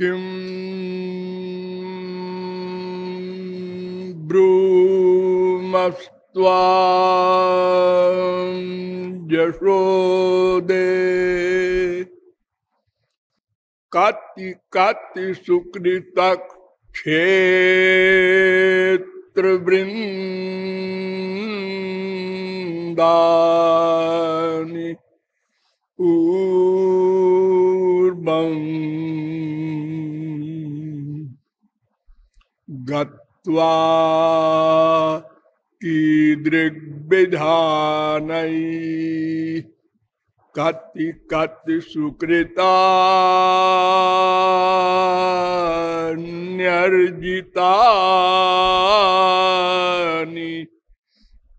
किम ब्रूमस्त्वा यशोदे। काति काति सुकृतक क्षेत्र ऊर्वं गत्वा कति कति सुकृता न्यर्जिता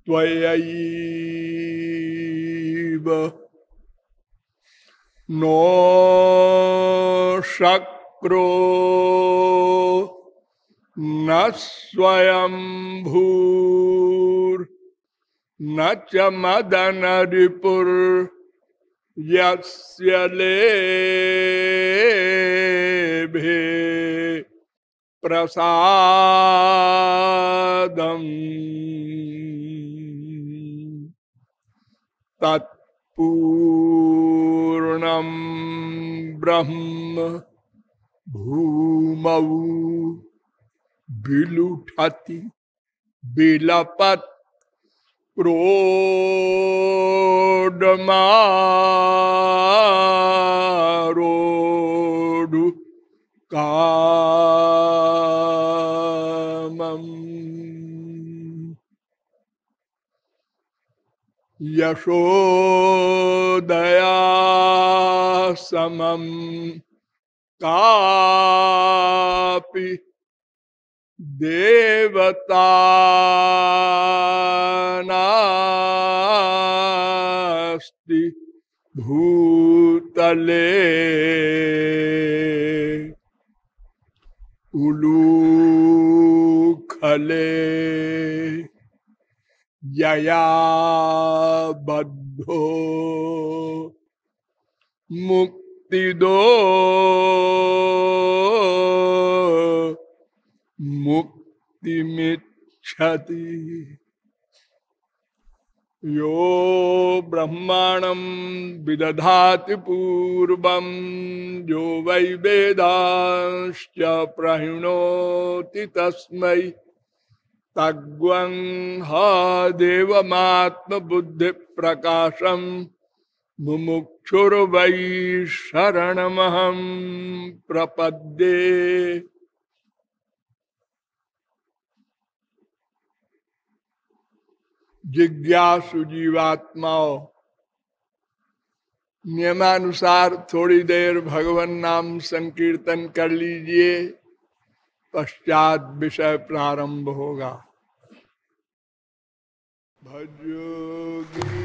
त्वयैव नो शक्रो न स्वयं भूर न च मदन रिपुर भे प्रसादम। तत्पूर्णम ब्रह्म भूमौ बिलुठति बिलपत क्रोडमारोडु कामम् यशोदया समम् कापि देवता भूतले। उलूखले। यया बद्धो मुक्तिदो। मुक्तिमिच्छति। यो ब्रह्माणं विदधाति पूर्वं यो वै वेदांश्च प्रहिणोति तस्मै। तग्वं हा देवमात्मबुद्धिप्रकाशम् मुमुक्षुर्वै शरणमहं प्रपद्ये। जिज्ञासु जीवात्माओं, नियमानुसार थोड़ी देर भगवान नाम संकीर्तन कर लीजिए। पश्चात विषय प्रारंभ होगा। भजोगी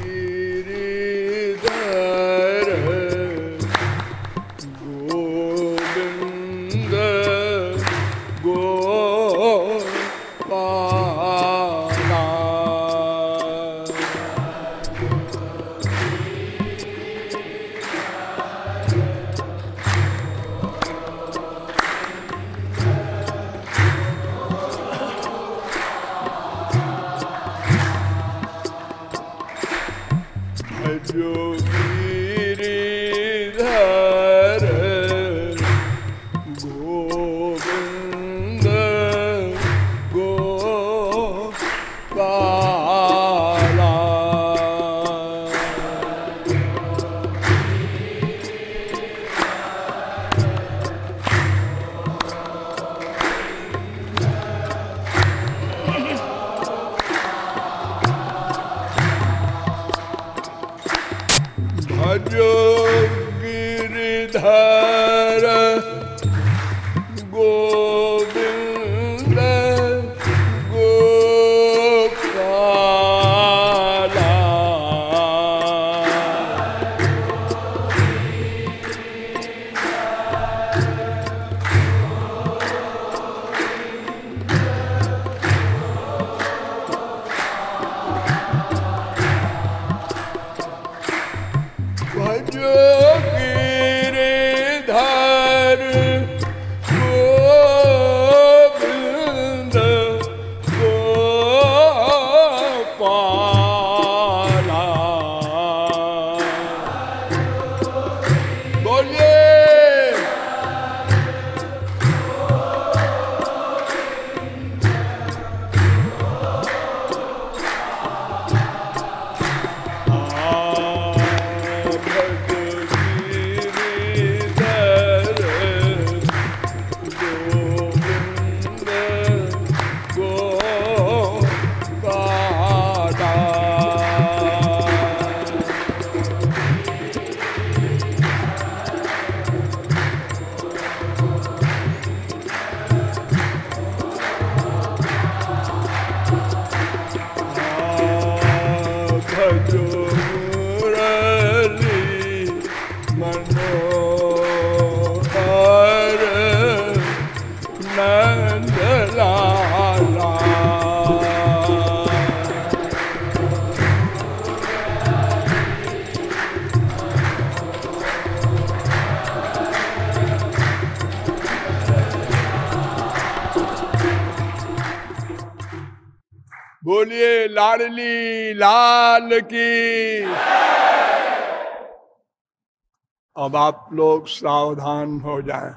लोग सावधान हो जाएँ।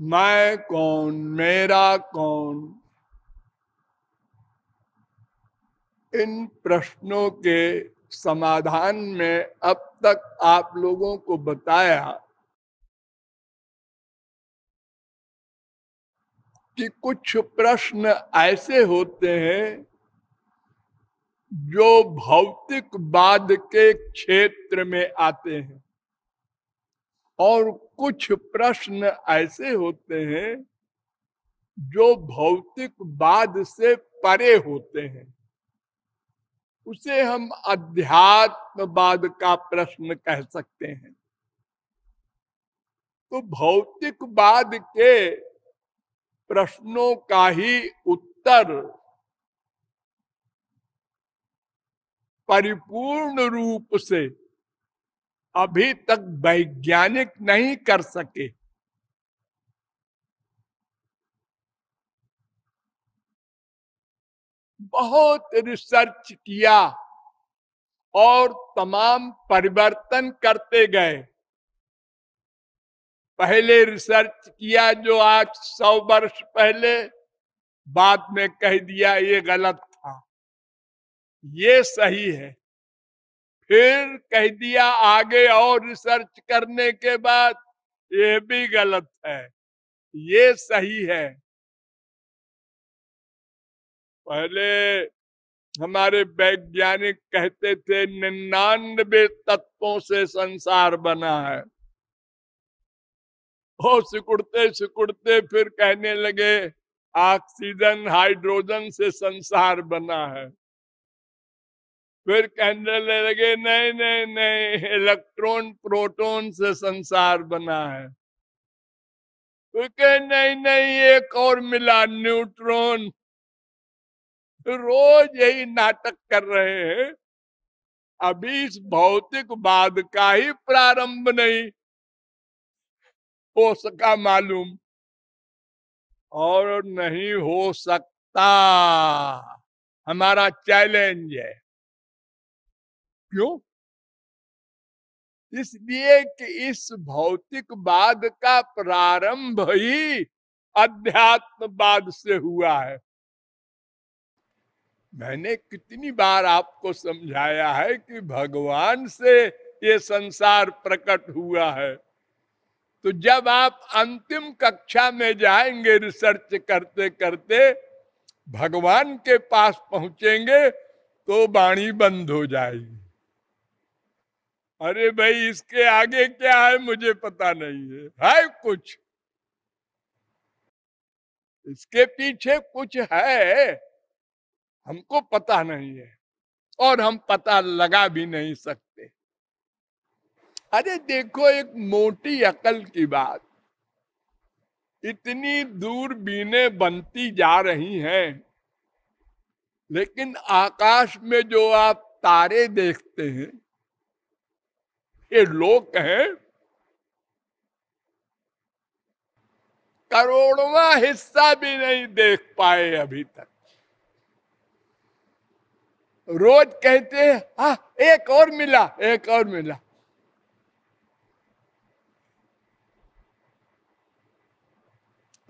मैं कौन, मेरा कौन इन प्रश्नों के समाधान में अब तक आप लोगों को बताया कि कुछ प्रश्न ऐसे होते हैं जो भौतिक भौतिकवाद के क्षेत्र में आते हैं। और कुछ प्रश्न ऐसे होते हैं जो भौतिक भौतिकवाद से परे होते हैं। उसे हम अध्यात्मवाद का प्रश्न कह सकते हैं। तो भौतिकवाद के प्रश्नों का ही उत्तर परिपूर्ण रूप से अभी तक वैज्ञानिक नहीं कर सके। बहुत रिसर्च किया और तमाम परिवर्तन करते गए। पहले रिसर्च किया जो आज सौ वर्ष पहले बाद में कह दिया ये गलत ये सही है। फिर कह दिया आगे और रिसर्च करने के बाद, ये भी गलत है। ये सही है। पहले हमारे वैज्ञानिक कहते थे, निन्यानबे तत्वों से संसार बना है। और सिकुड़ते सिकुड़ते फिर कहने लगे, ऑक्सीजन, हाइड्रोजन से संसार बना है। फिर कहने लगे, नहीं नहीं नहीं इलेक्ट्रॉन प्रोटॉन से संसार बना है। कहे, नहीं नहीं, एक और मिला न्यूट्रॉन रोज यही नाटक कर रहे हैं। अभी इस भौतिक बाद का ही प्रारंभ नहीं हो सका मालूम। और नहीं हो सकता। हमारा चैलेंज है। क्यों? इसलिए कि इस भौतिकवाद का प्रारंभ ही अध्यात्मवाद से हुआ है। मैंने कितनी बार आपको समझाया है कि भगवान से ये संसार प्रकट हुआ है। तो जब आप अंतिम कक्षा में जाएँगे रिसर्च करते करते भगवान के पास पहुँचेंगे तो वाणी बंद हो जाएगी। अरे भाई, इसके आगे क्या है मुझे पता नहीं है। है कुछ। इसके पीछे कुछ है, हमको पता नहीं है और हम पता लगा भी नहीं सकते। अरे देखो, एक मोटी अकल की बात। इतनी दूर बीने बनती जा रही हैं, लेकिन आकाश में जो आप तारे देखते हैं ये लोग हैं। करोड़वा हिस्सा भी नहीं देख पाए अभी तक। रोज कहते हैं, हा, एक और मिला, एक और मिला।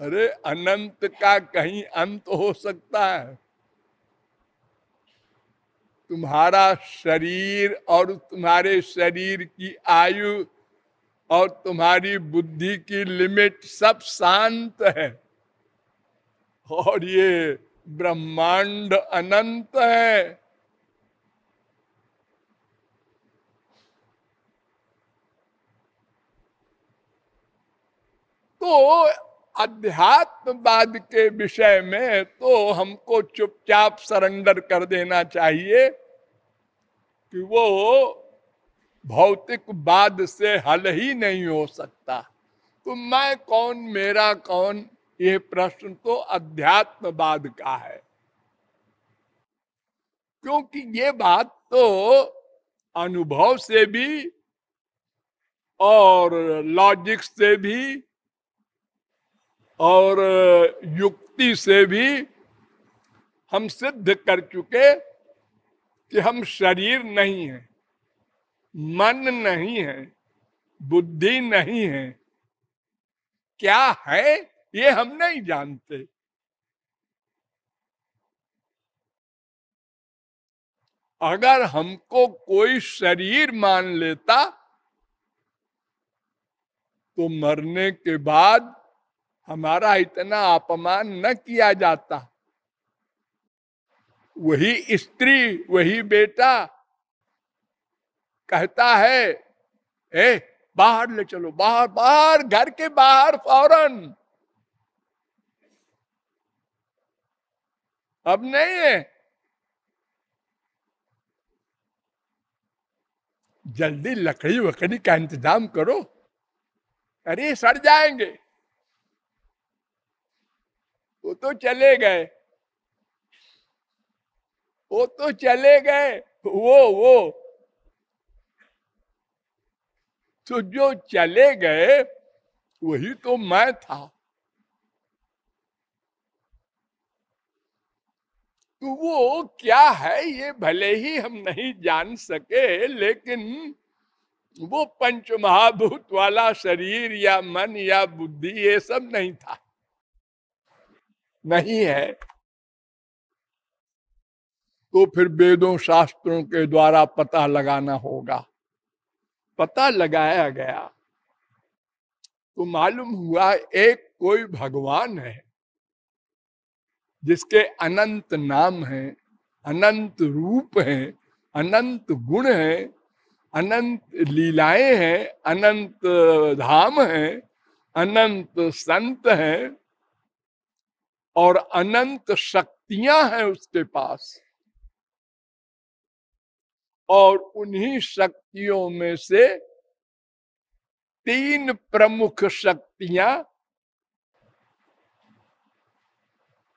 अरे, अनंत का कहीं अंत हो सकता है। तुम्हारा शरीर और तुम्हारे शरीर की आयु और तुम्हारी बुद्धि की लिमिट सब शांत है। और ये ब्रह्मांड अनंत है। तो अध्यात्मवाद के विषय में तो हमको चुपचाप सरेंडर कर देना चाहिए कि वो भौतिकवाद से हल ही नहीं हो सकता। तो मैं कौन, मेरा कौन, ये प्रश्न तो अध्यात्मवाद का है। क्योंकि ये बात तो अनुभव से भी और लॉजिक से भी और युक्ति से भी हम सिद्ध कर चुके कि हम शरीर नहीं है, मन नहीं है, बुद्धि नहीं है। क्या है ये हम नहीं जानते। अगर हमको कोई शरीर मान लेता तो मरने के बाद हमारा इतना अपमान न किया जाता। वही स्त्री, वही बेटा कहता है, ए, बाहर ले चलो, बाहर बाहर, घर के बाहर फ़ौरन। अब नहीं है। जल्दी लकड़ी वकड़ी का इंतज़ाम करो। अरे, सड़ जाएँगे। वो तो चले गए। वो तो चले गए। वो वो। तो जो चले गए, वही तो मैं था। तो वो क्या है, ये भले ही हम नहीं जान सके, लेकिन वो पंच महाभूत वाला शरीर या मन या बुद्धि, ये सब नहीं था। नहीं है। तो फिर वेदों शास्त्रों के द्वारा पता लगाना होगा। पता लगाया गया। तो मालूम हुआ एक कोई भगवान है, जिसके अनंत नाम है, अनंत रूप है, अनंत गुण है, अनंत लीलाएँ हैं, अनंत धाम है, अनंत संत हैं और अनंत शक्तियाँ हैं उसके पास। और उन्हीं शक्तियों में से तीन प्रमुख शक्तियाँ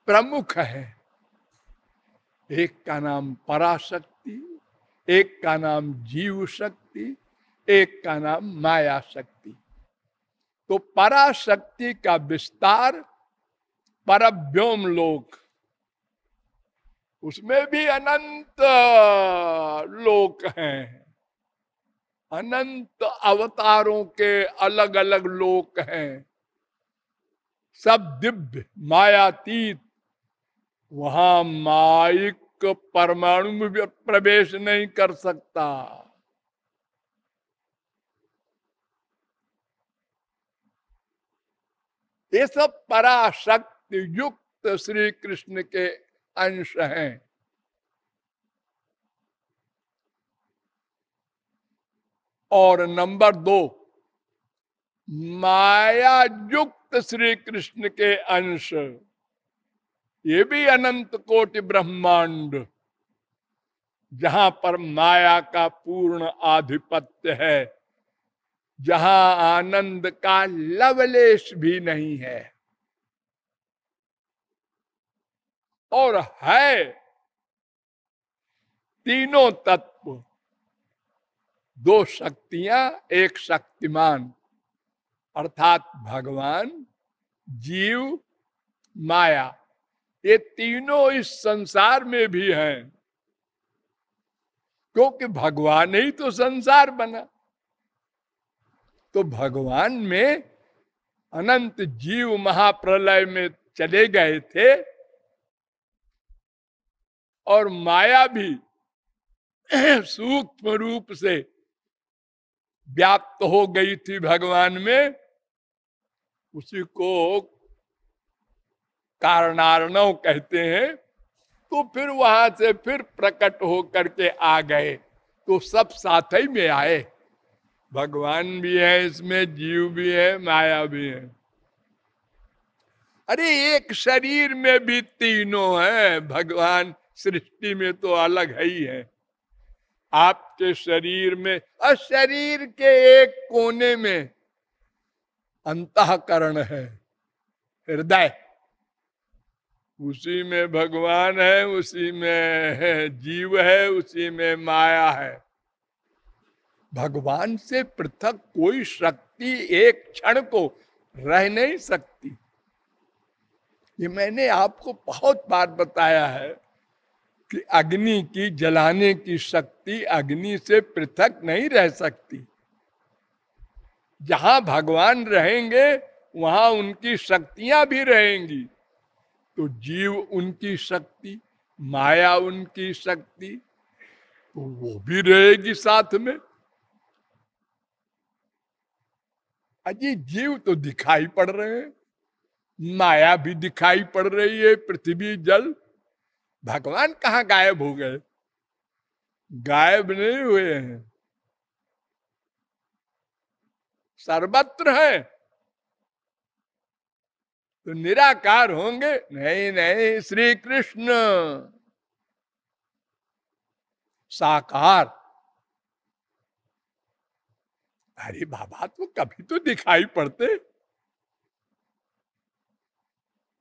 प्रमुख है। एक का नाम पराशक्ति, एक का नाम जीव शक्ति एक का नाम माया शक्ति तो पराशक्ति का विस्तार परव्योम लोक। उसमें भी अनंत लोक हैं। अनंत अवतारों के अलग अलग लोक हैं। सब दिव्य, मायातीत। वहाँ माइक परमाणु में प्रवेश नहीं कर सकता। ये सब पराशक्ति युक्त श्री कृष्ण के अंश हैं। और नंबर दो माया युक्त श्री कृष्ण के अंश। ये भी अनंत कोटि ब्रह्मांड, जहाँ पर माया का पूर्ण आधिपत्य है, जहाँ आनंद का लवलेश भी नहीं है। और है। तीनों तत्व। दो शक्तियाँ, एक शक्तिमान। अर्थात भगवान, जीव, माया। ये तीनों इस संसार में भी हैं। क्योंकि भगवान ही तो संसार बना। तो भगवान में अनंत जीव महाप्रलय में चले गए थे। और माया भी सूक्ष्म रूप से व्याप्त हो गई थी भगवान में, उसी को कारणारणव कहते हैं। तो फिर वहाँ से फिर प्रकट हो करके आ गए तो सब साथ ही में आए। भगवान भी है इसमें, जीव भी है, माया भी है। अरे एक शरीर में भी तीनों है, भगवान सृष्टि में तो अलग है ही है। आपके शरीर में और शरीर के एक कोने में अंतकरण है, हृदय। उसी में भगवान है, उसी में जीव है, उसी में माया है। भगवान से पृथक कोई शक्ति एक क्षण को रह नहीं सकती। ये मैंने आपको बहुत बार बताया है। अग्नि की जलाने की शक्ति अग्नि से पृथक नहीं रह सकती। जहाँ भगवान रहेंगे, वहाँ उनकी शक्तियाँ भी रहेंगी। तो जीव उनकी शक्ति, माया उनकी शक्ति तो वो भी रहेगी साथ में। अजी, जीव तो दिखाई पड़ रहे हैं, माया भी दिखाई पड़ रही है, पृथ्वी जल भगवान कहा गायब हो गए? गायब नहीं हुए हैं। सर्वत्र है। तो निराकार होंगे, नहीं नहीं श्री कृष्ण साकार। अरे बाबा तो कभी तो दिखाई पड़ते।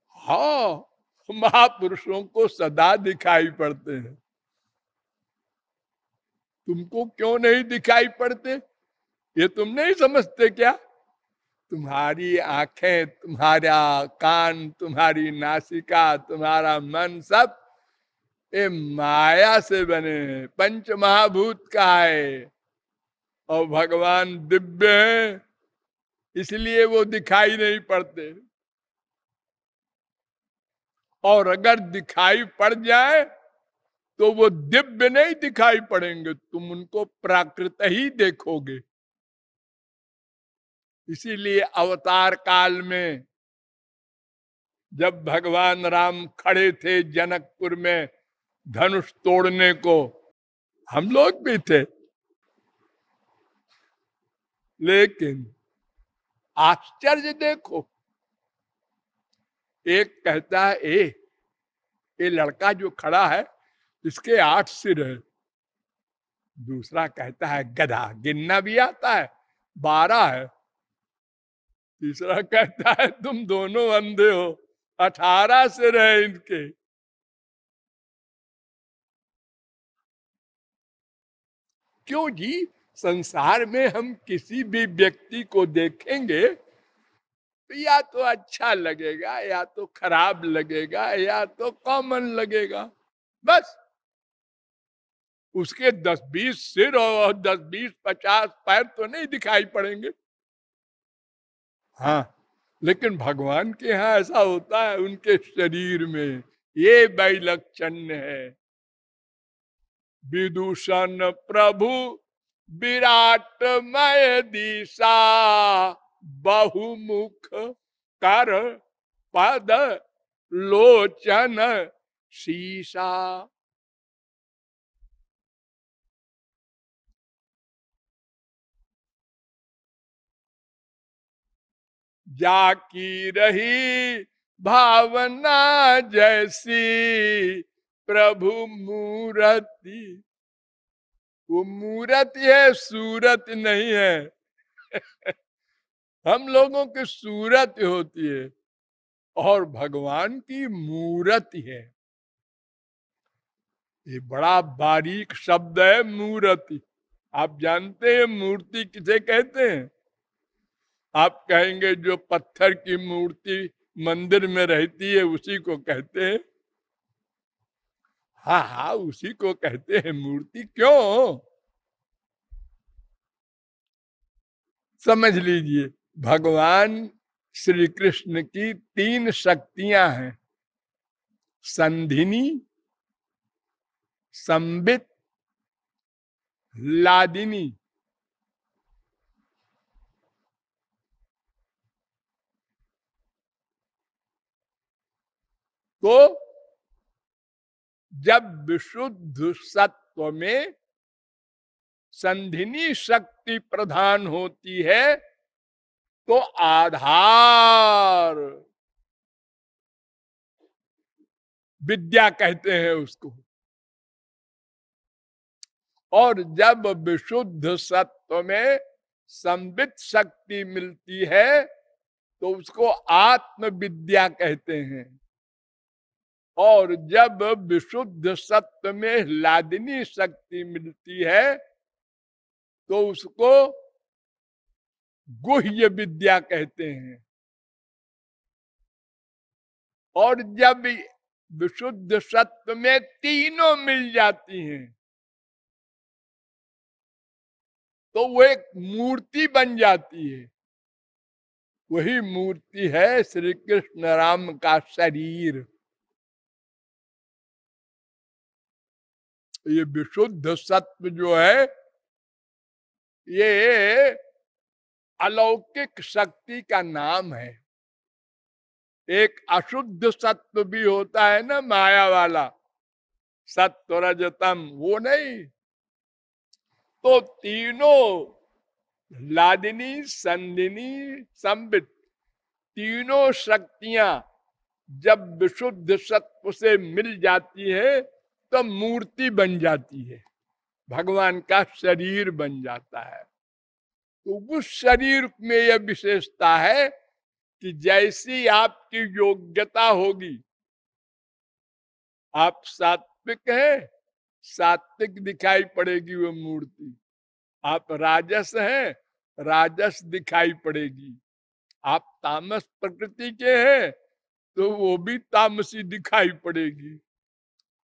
हाँ। महापुरुषों को सदा दिखाई पड़ते हैं। तुमको क्यों नहीं दिखाई पड़ते? ये तुम नहीं समझते क्या? तुम्हारी आँखें, तुम्हारा कान, तुम्हारी नासिका, तुम्हारा मन सब ये माया से बने, पंच महाभूत का है। और भगवान दिव्य है, इसलिए वो दिखाई नहीं पड़ते। और अगर दिखाई पड़ जाए तो वो दिव्य नहीं दिखाई पड़ेंगे, तुम उनको प्राकृत ही देखोगे। इसीलिए अवतार काल में जब भगवान राम खड़े थे जनकपुर में धनुष तोड़ने को, हम लोग भी थे। लेकिन आश्चर्य देखो एक कहता है, ए, ये लड़का जो खड़ा है, इसके आठ सिर है। दूसरा कहता है, गधा, गिनना भी आता है, बारह है। तीसरा कहता है, तुम दोनों अंधे हो, अठारह से रहे इनके। क्यों जी? संसार में हम किसी भी व्यक्ति को देखेंगे तो या तो अच्छा लगेगा, या तो खराब लगेगा, या तो कॉमन लगेगा। बस। उसके दस बीस सिर और दस बीस पचास पैर तो नहीं दिखाई पड़ेंगे। हाँ लेकिन भगवान के यहाँ ऐसा होता है, उनके शरीर में ये वैलक्षण है। विदूषण प्रभु, विराटमय दिशा। बहुमुख कर पद लोचन शीशा। जाकी रही भावना जैसी प्रभु मूर्ति। वो मूर्त है, सूरत नहीं है। हम लोगों की सूरत होती है और भगवान की मूर्त है। ये बड़ा बारीक शब्द है, मूर्ति। आप जानते हैं मूर्ति किसे कहते हैं? आप कहेंगे जो पत्थर की मूर्ति मंदिर में रहती है, उसी को कहते हैं। हा हा, उसी को कहते हैं मूर्ति। क्यों? समझ लीजिए। भगवान श्री कृष्ण की तीन शक्तियाँ हैं। संधिनी, संबित, लादिनी। तो जब विशुद्ध सत्व में संधिनी शक्ति प्रधान होती है तो आधार। विद्या कहते हैं उसको। और जब विशुद्ध सत्व में संबित शक्ति मिलती है तो उसको आत्म विद्या कहते हैं। और जब विशुद्ध सत्व में लादिनी शक्ति मिलती है तो उसको गुह्य विद्या कहते हैं। और जब विशुद्ध सत्व में तीनों मिल जाती हैं तो वो एक मूर्ति बन जाती है। वही मूर्ति है श्री कृष्ण राम का शरीर। ये विशुद्ध सत्व जो है, ये अलौकिक शक्ति का नाम है। एक अशुद्ध सत्व भी होता है ना माया वाला। सत्व रजतम वो नहीं। तो तीनों, लादिनी, संदिनी, संबित, तीनों शक्तियाँ जब विशुद्ध सत्व से मिल जाती है तो मूर्ति बन जाती है। भगवान का शरीर बन जाता है। तो उस शरीर में यह विशेषता है कि जैसी आपकी योग्यता होगी। आप सात्विक हैं, सात्विक दिखाई पड़ेगी वो मूर्ति। आप राजस हैं, राजस दिखाई पड़ेगी। आप तामस प्रकृति के हैं तो वो भी तामसी दिखाई पड़ेगी।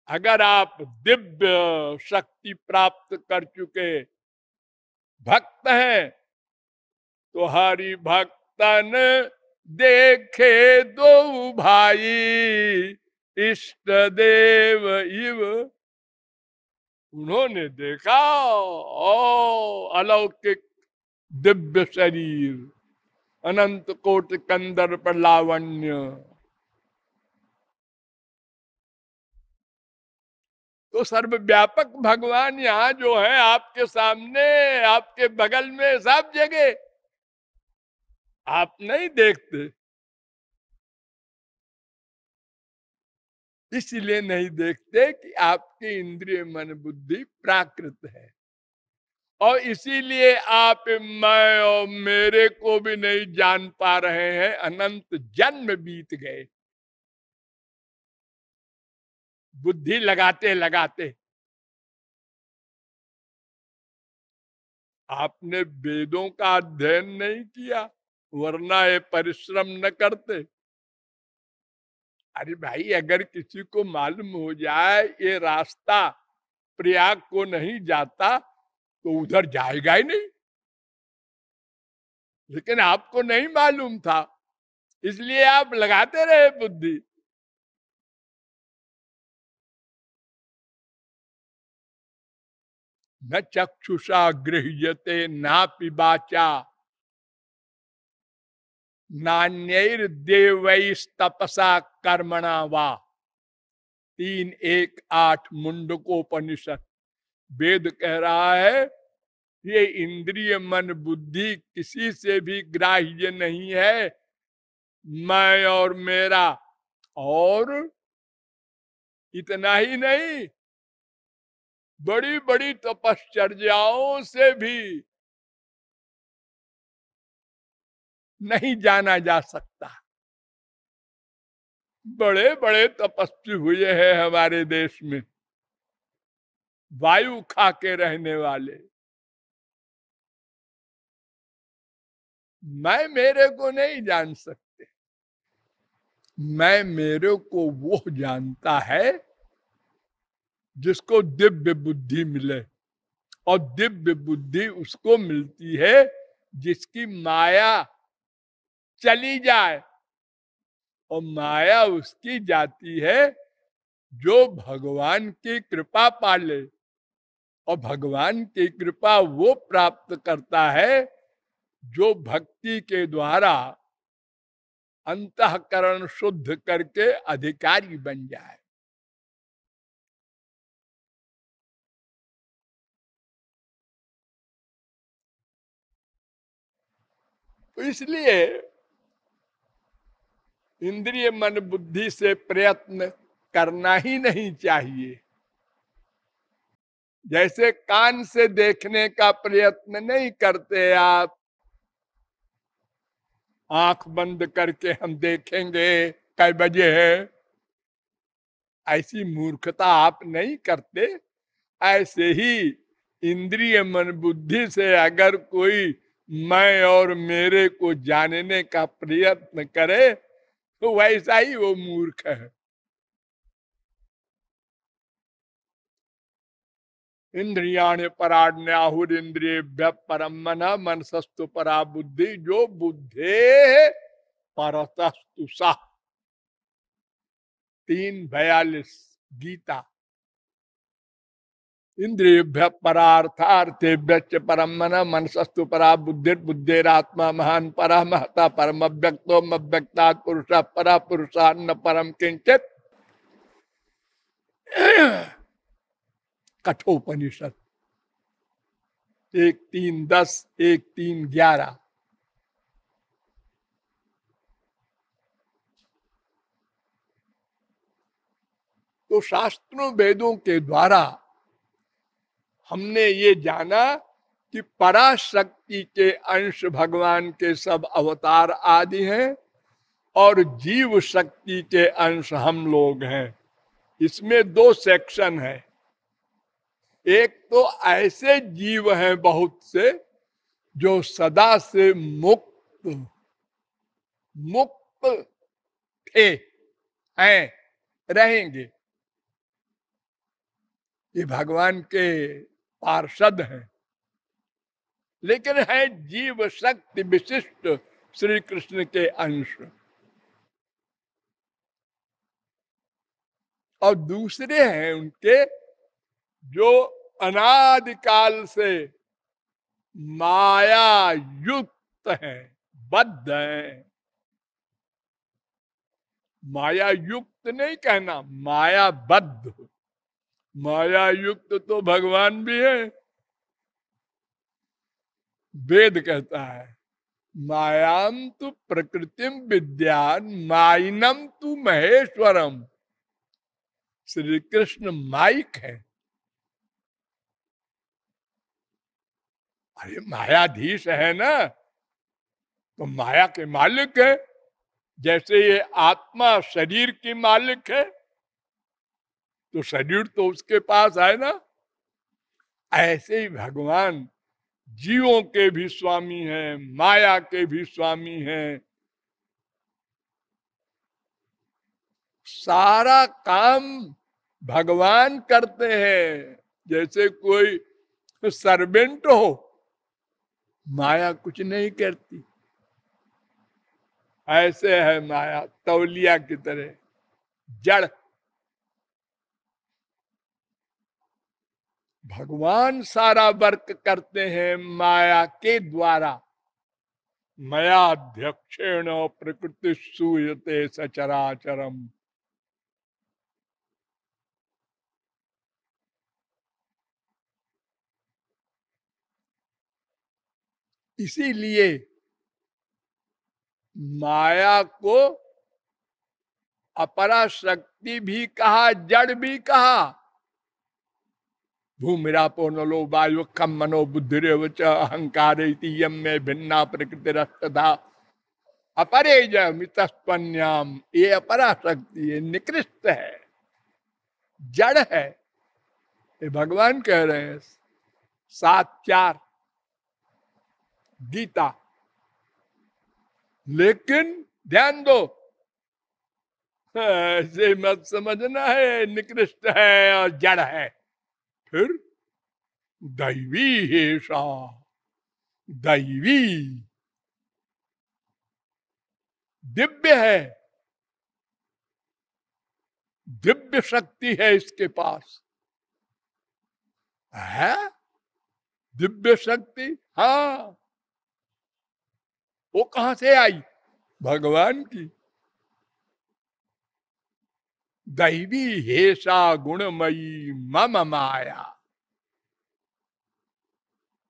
अगर आप दिव्य शक्ति प्राप्त कर चुके भक्त हैं तो हरि भक्तन देखे दो भाई, इष्ट देव इव। उन्होंने देखा, ओ, अलौकिक दिव्य शरीर, अनंत कोट कंदर पर लावण्य। तो सर्वव्यापक भगवान यहाँ जो है, आपके सामने, आपके बगल में सब जगह आप नहीं देखते। इसलिए नहीं देखते कि आपकी इंद्रिय मन बुद्धि प्राकृत है। और इसीलिए आप मैं और मेरे को भी नहीं जान पा रहे हैं, अनंत जन्म बीत गए। बुद्धि लगाते लगाते। आपने वेदों का अध्ययन नहीं किया। वरना ये परिश्रम न करते। अरे भाई, अगर किसी को मालूम हो जाए ये रास्ता प्रयाग को नहीं जाता तो उधर जाएगा ही नहीं। लेकिन आपको नहीं मालूम था, इसलिए आप लगाते रहे बुद्धि। न चक्षुषा गृह्यते ना पिबाचा नान्यर देवस्तपसा कर्मणा वा। तीन एक आठ मुंडकोपनिषद। वेद कह रहा है, ये इंद्रिय मन बुद्धि किसी से भी ग्राह्य नहीं है। मैं और मेरा और इतना ही नहीं बड़ी बड़ी तपश्चर्याओं से भी नहीं जाना जा सकता। बड़े बड़े तपस्वी हुए हैं हमारे देश में। वायु खा के रहने वाले। मैं मेरे को नहीं जान सकते। मैं मेरे को वो जानता है जिसको दिव्य बुद्धि मिले और दिव्य बुद्धि उसको मिलती है जिसकी माया चली जाए। और माया उसकी जाती है जो भगवान की कृपा पाले। और भगवान की कृपा वो प्राप्त करता है जो भक्ति के द्वारा अंतकरण शुद्ध करके अधिकारी बन जाए। तो इसलिए इंद्रिय मन बुद्धि से प्रयत्न करना ही नहीं चाहिए। जैसे कान से देखने का प्रयत्न नहीं करते आप, आँख बंद करके हम देखेंगे, कई बजे है। ऐसी मूर्खता आप नहीं करते। ऐसे ही इंद्रिय मन बुद्धि से अगर कोई मैं और मेरे को जानने का प्रयत्न करे तो वैसा ही वो मूर्ख है। इंद्रियाण पराण्याहुर इंद्रिय परम मन, मनसस्तु परा बुद्धि, जो बुद्धे परतस्तु सा। तीन बयालीस गीता। इंद्रिय परार्थार्थेभ्य परम मन, मनसस्तु परा बुद्धि बुद्धिरात्मा महान परा महता परम अव्यक्तो अव्यक्ता पुरुष परा पुरुषान्न परम किंचित कठोपनिषद एक तीन दस, एक तीन ग्यारह। तो शास्त्रों वेदों के द्वारा हमने ये जाना कि पराशक्ति के अंश भगवान के सब अवतार आदि हैं और जीव शक्ति के अंश हम लोग हैं। इसमें दो सेक्शन है। एक तो ऐसे जीव हैं बहुत से जो सदा से मुक्त मुक्त थे, हैं, रहेंगे। ये भगवान के पार्षद हैं। लेकिन है जीव शक्ति विशिष्ट श्री कृष्ण के अंश। और दूसरे हैं उनके जो अनादिकाल से माया युक्त है, बद्ध है। माया युक्त नहीं कहना माया बद्ध माया युक्त तो भगवान भी है। वेद कहता है मायाम तु प्रकृतिम विद्यान माइनम तु महेश्वरम श्री कृष्ण माइक है। अरे मायाधीश है ना तो माया के मालिक है, जैसे ये आत्मा शरीर की मालिक है। तो शरीर तो उसके पास है ना। ऐसे ही भगवान जीवों के भी स्वामी हैं, माया के भी स्वामी हैं। सारा काम भगवान करते हैं, जैसे कोई सर्वेंट हो, माया कुछ नहीं करती। ऐसे है माया, तौलिया की तरह, जड़ भगवान सारा वर्क करते हैं माया के द्वारा। मयाध्यक्षेण प्रकृति सूयते सचराचरम। इसीलिए माया को अपरा शक्ति भी कहा, जड़ भी कहा भूमिरापो नलो वायु कम मनो बुद्धि अहंकार भिन्ना प्रकृति रस्तधा अपरे मितस्पन्याम ये अपरा शक्ति है निकृष्ट है, जड़ है। ये भगवान कह रहे हैं सात चार गीता। लेकिन ध्यान दो, ऐसे मत समझना है, निकृष्ट है और जड़ है। फिर दैवी हेषा दैवी। दिव्य है, दिव्य शक्ति है इसके पास। है? दिव्य शक्ति? हाँ। वो कहाँ से आई? भगवान की। दैवी हेसा गुणमयी मम माया।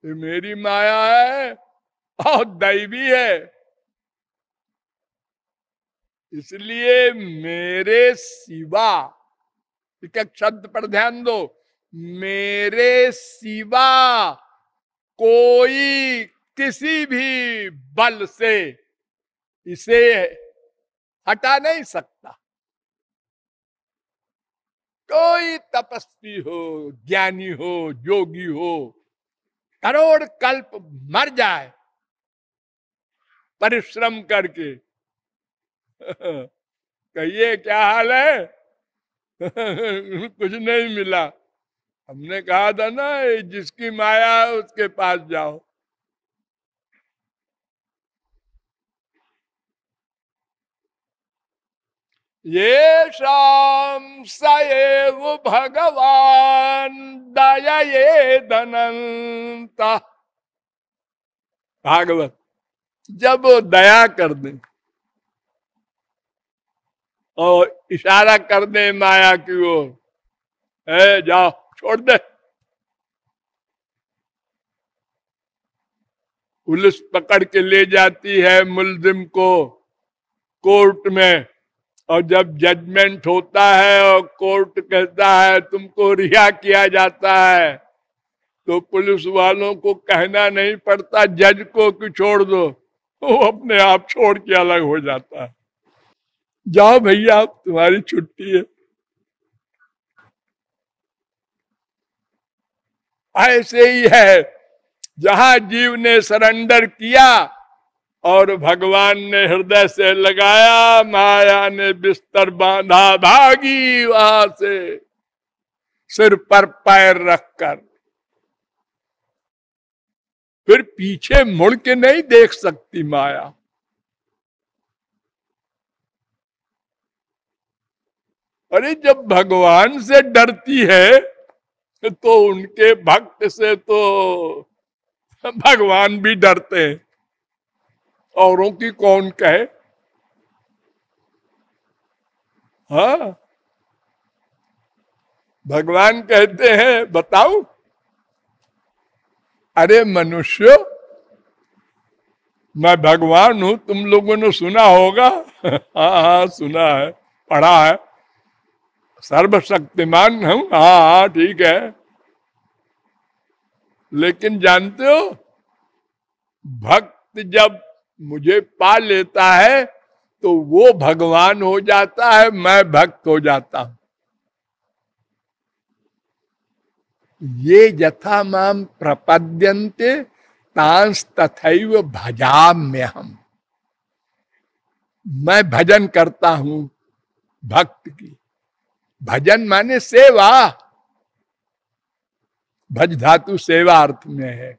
ये मेरी माया है और दैवी है। इसलिए मेरे सिवा, एक एक शब्द पर ध्यान दो, मेरे सिवा कोई किसी भी बल से इसे हटा नहीं सकता। कोई तपस्वी हो, ज्ञानी हो, योगी हो, करोड़ कल्प मर जाए। परिश्रम करके। कहिए, क्या हाल है? कुछ नहीं मिला। हमने कहा था ना जिसकी माया उसके पास जाओ। ये शाम भगवान दया ये धनंता भागवत, जब वो दया कर दे और इशारा कर दे माया की ओर है जाओ, छोड़ दे। पुलिस पकड़ के ले जाती है मुलजिम को कोर्ट में। और जब जजमेंट होता है और कोर्ट कहता है, तुमको रिहा किया जाता है तो पुलिस वालों को कहना नहीं पड़ता जज को कि छोड़ दो। वो अपने आप छोड़ के अलग हो जाता है। जाओ भैया तुम्हारी छुट्टी है। ऐसे ही है, जहाँ जीव ने सरेंडर किया और भगवान ने हृदय से लगाया, माया ने बिस्तर बांधा भागी वहाँ से, सिर पर पैर रखकर। फिर पीछे मुड़ के नहीं देख सकती माया। अरे, जब भगवान से डरती है तो उनके भक्त से तो भगवान भी डरते हैं। औरों की कौन कहे? हा। भगवान कहते हैं, बताओ। अरे मनुष्य, मैं भगवान हूँ, तुम लोगों ने सुना होगा। हाँ हाँ सुना है, पढ़ा है। सर्वशक्तिमान हूँ। हाँ हाँ ठीक है। लेकिन जानते हो, भक्त जब मुझे पा लेता है तो वो भगवान हो जाता है, मैं भक्त हो जाता हूँ। ये यथा माम प्रपद्यंते तांस तथैव भजाम्य हम मैं भजन करता हूँ भक्त की। भजन माने सेवा। भज धातु सेवा अर्थ में है।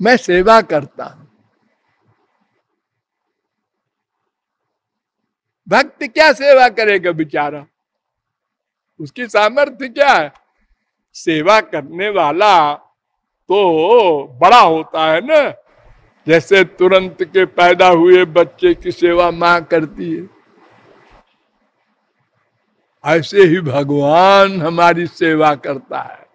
मैं सेवा करता हूँ। भक्त क्या सेवा करेगा बेचारा? उसकी सामर्थ्य क्या है? सेवा करने वाला तो बड़ा होता है ना? जैसे तुरंत के पैदा हुए बच्चे की सेवा माँ करती है। ऐसे ही भगवान हमारी सेवा करता है।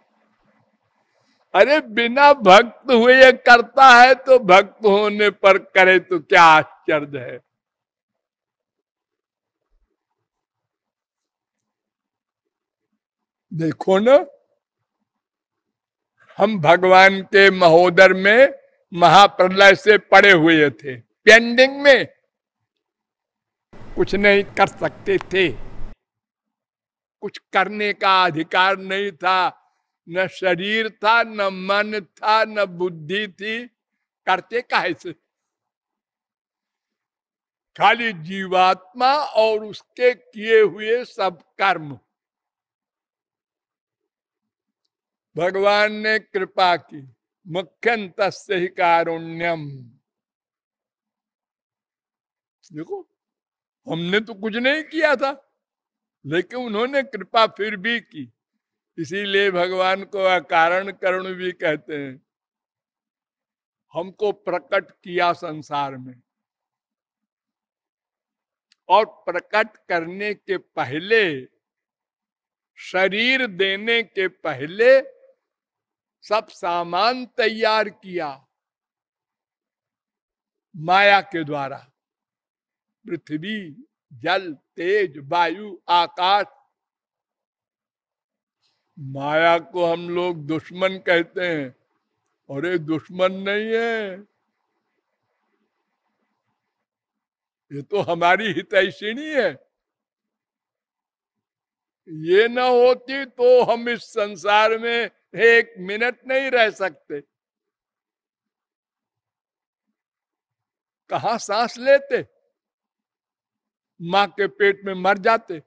अरे बिना भक्त हुए करता है तो भक्त होने पर करे तो क्या आश्चर्य है। देखो ना, हम भगवान के महोदर में महाप्रलय से पड़े हुए थे। पेंडिंग में कुछ नहीं कर सकते थे। कुछ करने का अधिकार नहीं था। न शरीर था, न मन था, न बुद्धि थी। करते कैसे खाली जीवात्मा और उसके किए हुए सब कर्म। भगवान ने कृपा की। मुख्यंत ही कारुण्यम। देखो, हमने तो कुछ नहीं किया था, लेकिन उन्होंने कृपा फिर भी की। इसीलिए भगवान को अकारण करुण भी कहते हैं। हमको प्रकट किया संसार में। और प्रकट करने के पहले, शरीर देने के पहले सब सामान तैयार किया। माया के द्वारा। पृथ्वी, जल, तेज, वायु, आकाश। माया को हम लोग दुश्मन कहते हैं। और ये दुश्मन नहीं है। ये तो हमारी हितैषिणी है। ये न होती तो हम इस संसार में एक मिनट नहीं रह सकते। कहा सांस लेते? माँ के पेट में मर जाते।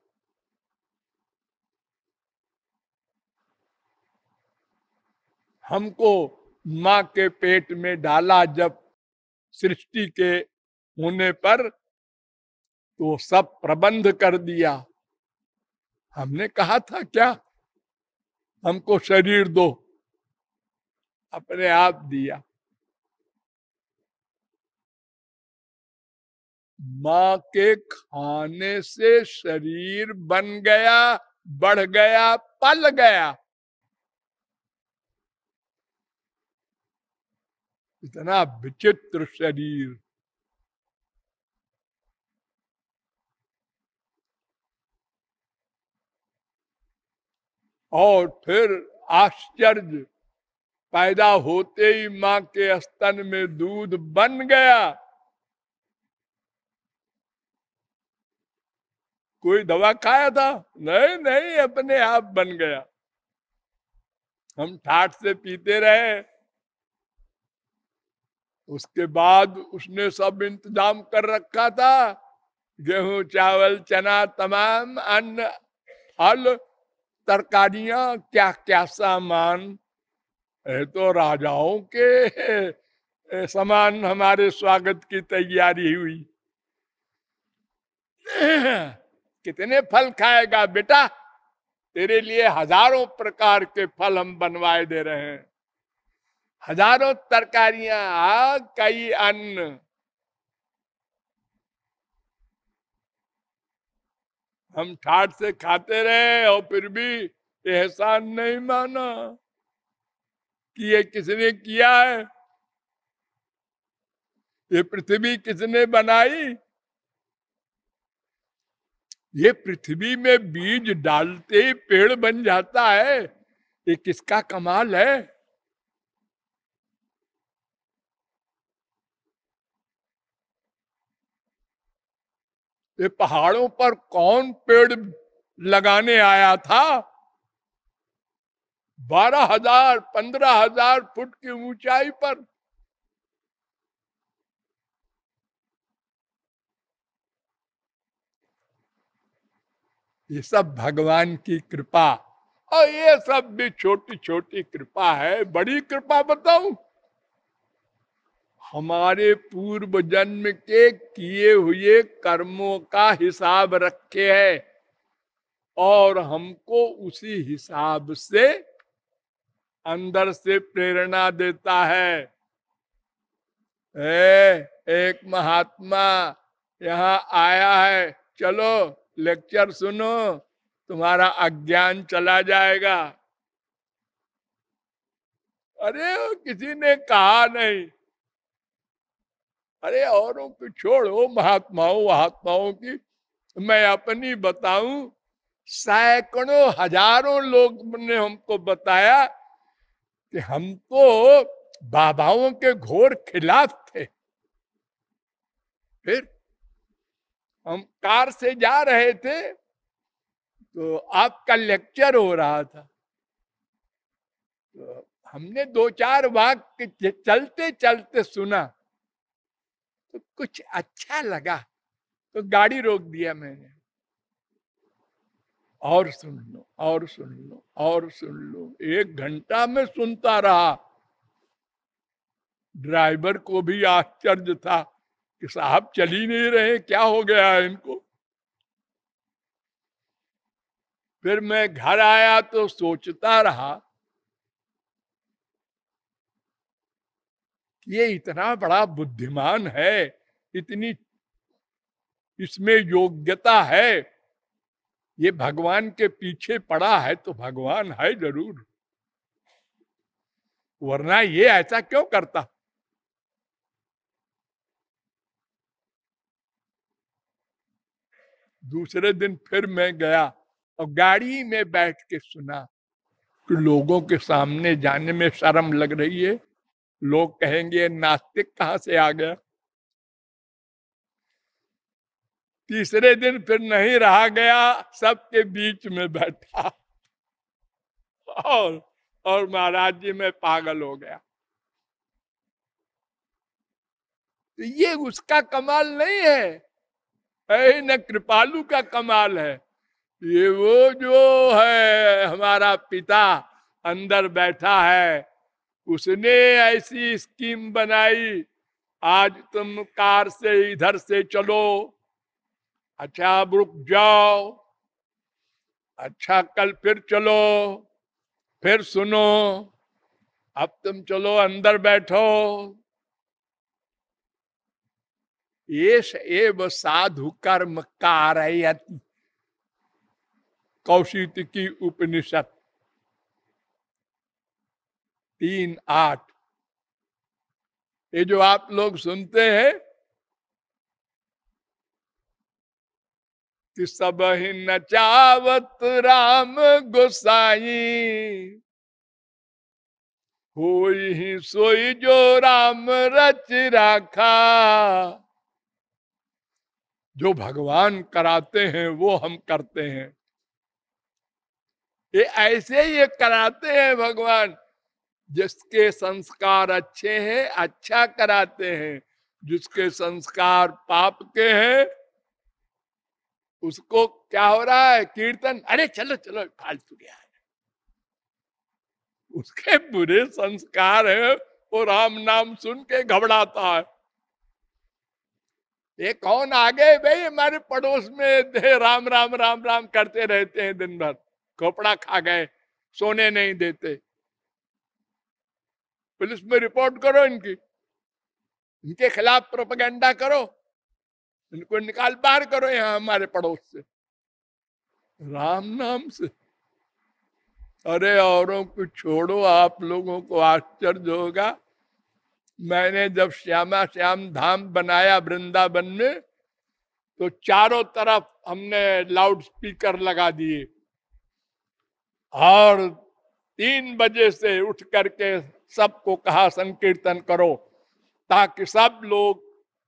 हमको माँ के पेट में डाला जब सृष्टि के होने पर तो सब प्रबंध कर दिया। हमने कहा था क्या? हमको शरीर दो, अपने आप दिया। माँ के खाने से शरीर बन गया, बढ़ गया, पल गया। इतना विचित्र शरीर। और फिर आश्चर्य पैदा होते ही माँ के स्तन में दूध बन गया। कोई दवा खाया था? नहीं नहीं, अपने आप बन गया। हम ठाठ से पीते रहे। उसके बाद उसने सब इंतज़ाम कर रखा था। गेहूँ, चावल, चना, तमाम, अन्न, फल तरकारियाँ क्या क्या सामान तो राजाओं के समान हमारे स्वागत की तैयारी हुई। कितने फल खाएगा बेटा? तेरे लिए हज़ारों प्रकार के फल हम बनवाए दे रहे हैं। हज़ारों तरकारियाँ कई अन्न। हम ठाट से खाते रहे और फिर भी एहसान नहीं माना कि ये किसने किया है। ये पृथ्वी किसने बनाई? ये पृथ्वी में बीज डालते ही पेड़ बन जाता है। ये किसका कमाल है? ये पहाड़ों पर कौन पेड़ लगाने आया था? बारह हज़ार, पंद्रह हज़ार फुट की ऊंचाई पर। ये सब भगवान की कृपा। और ये सब भी छोटी छोटी कृपा है। बड़ी कृपा बताऊँ? हमारे पूर्व जन्म के किए हुए कर्मों का हिसाब रखे है और हमको उसी हिसाब से अंदर से प्रेरणा देता है। ए, एक महात्मा यहाँ आया है। चलो लेक्चर सुनो तुम्हारा अज्ञान चला जाएगा। अरे किसी ने कहा नहीं। अरे औरों को छोड़ो, महात्माओं महात्माओं की। मैं अपनी बताऊँ, सैकड़ों, हज़ारों लोग ने हमको बताया कि हम तो बाबाओं के घोर खिलाफ थे। फिर हम कार से जा रहे थे तो आपका लेक्चर हो रहा था। तो हमने दो चार वाक्य चलते चलते सुना। तो कुछ अच्छा लगा तो गाड़ी रोक दिया मैंने। और सुन लो, और सुन लो, और सुन लो, एक घंटा में सुनता रहा। ड्राइवर को भी आश्चर्य था कि साहब चल ही नहीं रहे, क्या हो गया इनको? फिर मैं घर आया तो सोचता रहा ये इतना बड़ा बुद्धिमान है, इतनी इसमें योग्यता है। ये भगवान के पीछे पड़ा है तो भगवान है ज़रूर। वरना ये ऐसा क्यों करता? दूसरे दिन फिर मैं गया और गाड़ी में बैठ के सुना कि लोगों के सामने जाने में शर्म लग रही है। लोग कहेंगे, नास्तिक कहाँ से आ गया? तीसरे दिन फिर नहीं रहा गया, सबके बीच में बैठा। और और महाराज जी में पागल हो गया। तो ये उसका कमाल नहीं है। है न कृपालु का कमाल है। ये वो जो है, हमारा पिता अंदर बैठा है उसने ऐसी स्कीम बनाई, आज तुम कार से इधर से चलो। अच्छा अब रुक जाओ। अच्छा कल फिर चलो, फिर सुनो। अब तुम चलो, अंदर बैठो। ये एव साधु कर्म कारयति कौशिक की उपनिषद। तीन आठ। ये जो आप लोग सुनते हैं, कि सब ही नचावत राम गोसाई। हो ही सोई जो राम रच राखा। जो भगवान कराते हैं, वो हम करते हैं। ये ऐसे ही कराते हैं भगवान। जिसके संस्कार अच्छे हैं अच्छा कराते हैं। जिसके संस्कार पाप के हैं, उसको क्या हो रहा है? कीर्तन। अरे चलो चलो, फालतू गया है। उसके बुरे संस्कार है, वो राम नाम सुन के घबराता है। ये कौन आ गए भाई, हमारे पड़ोस में दे राम राम राम राम करते रहते हैं दिन भर। खोपड़ा खा गए, सोने नहीं देते। पुलिस में रिपोर्ट करो इनकी। इनके खिलाफ प्रोपगेंडा करो। इनको निकाल बाहर करो यहाँ हमारे पड़ोस से। राम नाम से। अरे औरों को छोड़ो, आप लोगों को आश्चर्य होगा। मैंने जब श्यामा श्याम धाम बनाया वृंदावन में तो चारों तरफ़ हमने लाउड स्पीकर लगा दिए। और तीन बजे से उठ करके सबको कहा संकीर्तन करो, ताकि सब लोग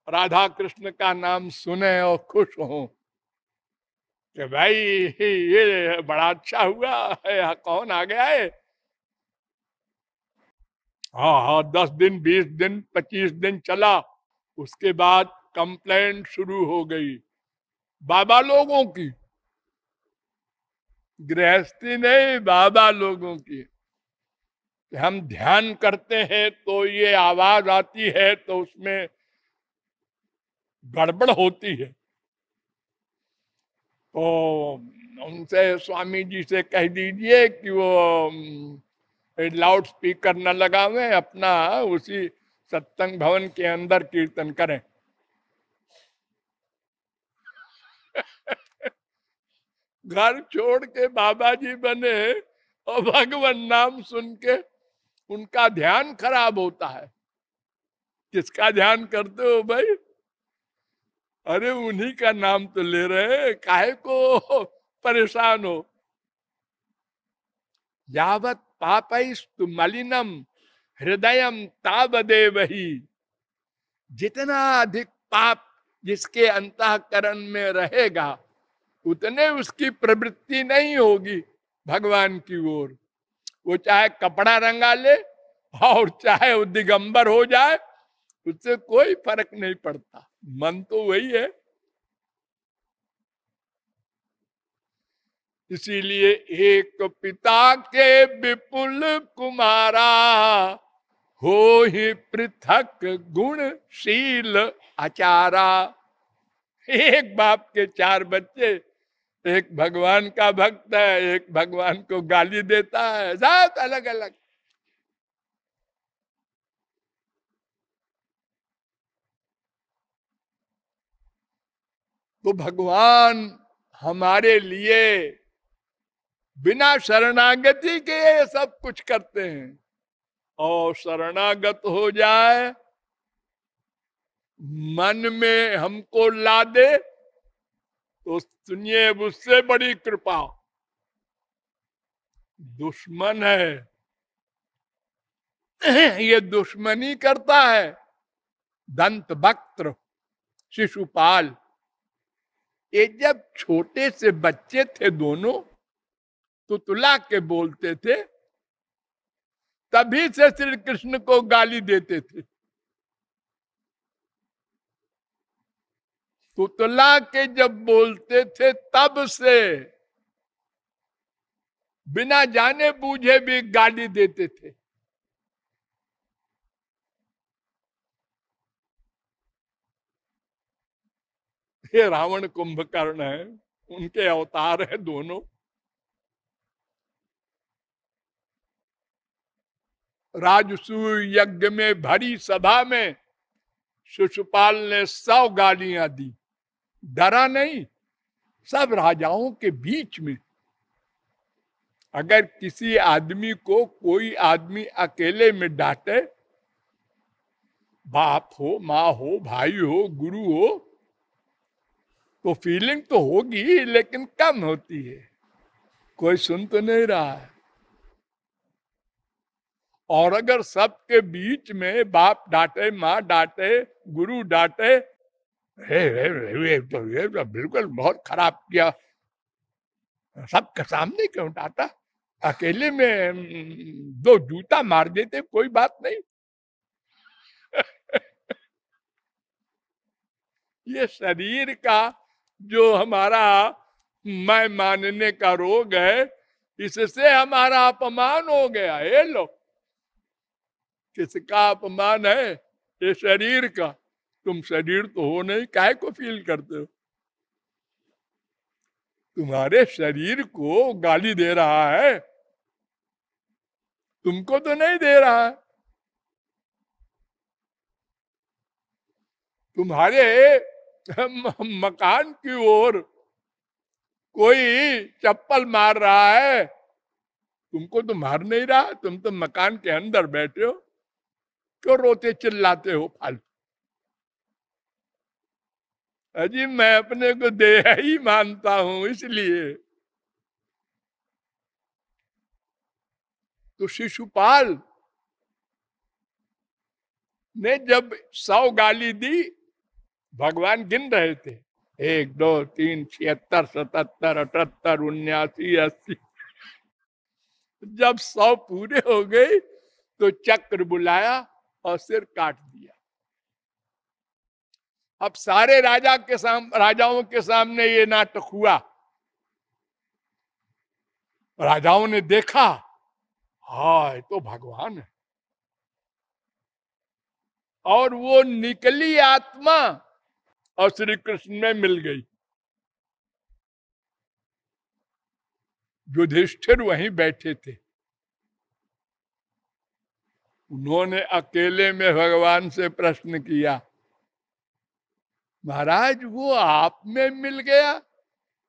राधा कृष्ण का नाम सुने और खुश हो। कि भाई, ये बड़ा अच्छा हुआ है कौन आ गया है? हाँ हाँ दस दिन, बीस दिन, पच्चीस दिन चला, उसके बाद कंप्लेंट शुरू हो गई बाबा लोगों की। गृहस्थी नहीं, बाबा लोगों की। हम ध्यान करते हैं तो ये आवाज़ आती है तो उसमें गड़बड़ होती है। तो उनसे स्वामी जी से कह दीजिए कि वो लाउड स्पीकर न लगावे, अपना उसी सत्संग भवन के अंदर कीर्तन करें। घर छोड़ के बाबा जी बने और भगवान नाम सुन के उनका ध्यान खराब होता है। किसका ध्यान करते हो भाई? अरे उन्हीं का नाम तो ले रहे काहे को परेशान हो? यावत पापस्तु मलिनम हृदय ताबदे वही जितना अधिक पाप जिसके अंतकरण में रहेगा, उतने उसकी प्रवृत्ति नहीं होगी, भगवान की ओर। वो चाहे कपड़ा रंगा ले और चाहे वो दिगंबर हो जाए, उससे कोई फ़र्क नहीं पड़ता। मन तो वही है। इसीलिए एक पिता के विपुल कुमारा हो ही पृथक गुणशील आचारा। एक बाप के चार बच्चे एक भगवान का भक्त है, एक भगवान को गाली देता है, सब अलग अलग तो भगवान हमारे लिए बिना शरणागति के ये सब कुछ करते हैं। और शरणागत हो जाए, मन में हमको ला दे तो सुनिए उससे बड़ी कृपा। दुश्मन है। ये दुश्मनी करता है। दंत, वक्त्र, शिशुपाल। ये जब छोटे से बच्चे थे दोनों तो तुला के बोलते थे, तभी से श्री कृष्ण को गाली देते थे। पुतला के जब बोलते थे तब से बिना जाने बूझे भी गाली देते थे। ये रावण कुंभकर्ण है, उनके अवतार है दोनों। राजसू यज्ञ में, भरी सभा में, शिशुपाल ने सौ गालियाँ दी। डरा नहीं। सब राजाओं के बीच में। अगर किसी आदमी को कोई आदमी अकेले में डांटे, बाप हो, माँ हो, भाई हो, गुरु हो तो फीलिंग तो होगी लेकिन कम होती है। कोई सुन तो नहीं रहा है। और अगर सबके बीच में बाप डांटे, माँ डांटे, गुरु डांटे तो ये तो बिल्कुल बहुत खराब किया। सबके सामने क्यों डांटा अकेले में दो जूता मार देते, कोई बात नहीं। ये शरीर का जो हमारा मैं मानने का रोग है, इससे हमारा अपमान हो गया। ये लो, किसका अपमान है? ये शरीर का। तुम शरीर तो हो नहीं काय को फील करते हो? तुम्हारे शरीर को गाली दे रहा है। तुमको तो नहीं दे रहा है। तुम्हारे मकान की ओर कोई चप्पल मार रहा है। तुमको तो मार नहीं रहा, तुम तो मकान के अंदर बैठे हो। क्यों रोते चिल्लाते हो फालतू? अजी मैं अपने को देह ही मानता हूँ, इसलिए। तो शिशुपाल ने जब सौ गाली दी, भगवान गिन रहे थे। एक, दो, तीन, छिहत्तर, सतहत्तर, अठहत्तर, उन्यासी, अस्सी। जब सौ पूरे हो गए तो चक्र बुलाया और सिर काट दिया। अब सारे राजा के साम, राजाओं के सामने ये नाटक हुआ। राजाओं ने देखा हा तो भगवान है। और वो निकली आत्मा और श्री कृष्ण में मिल गई। युधिष्ठिर वहीं बैठे थे। उन्होंने अकेले में भगवान से प्रश्न किया महाराज, वो आप में मिल गया।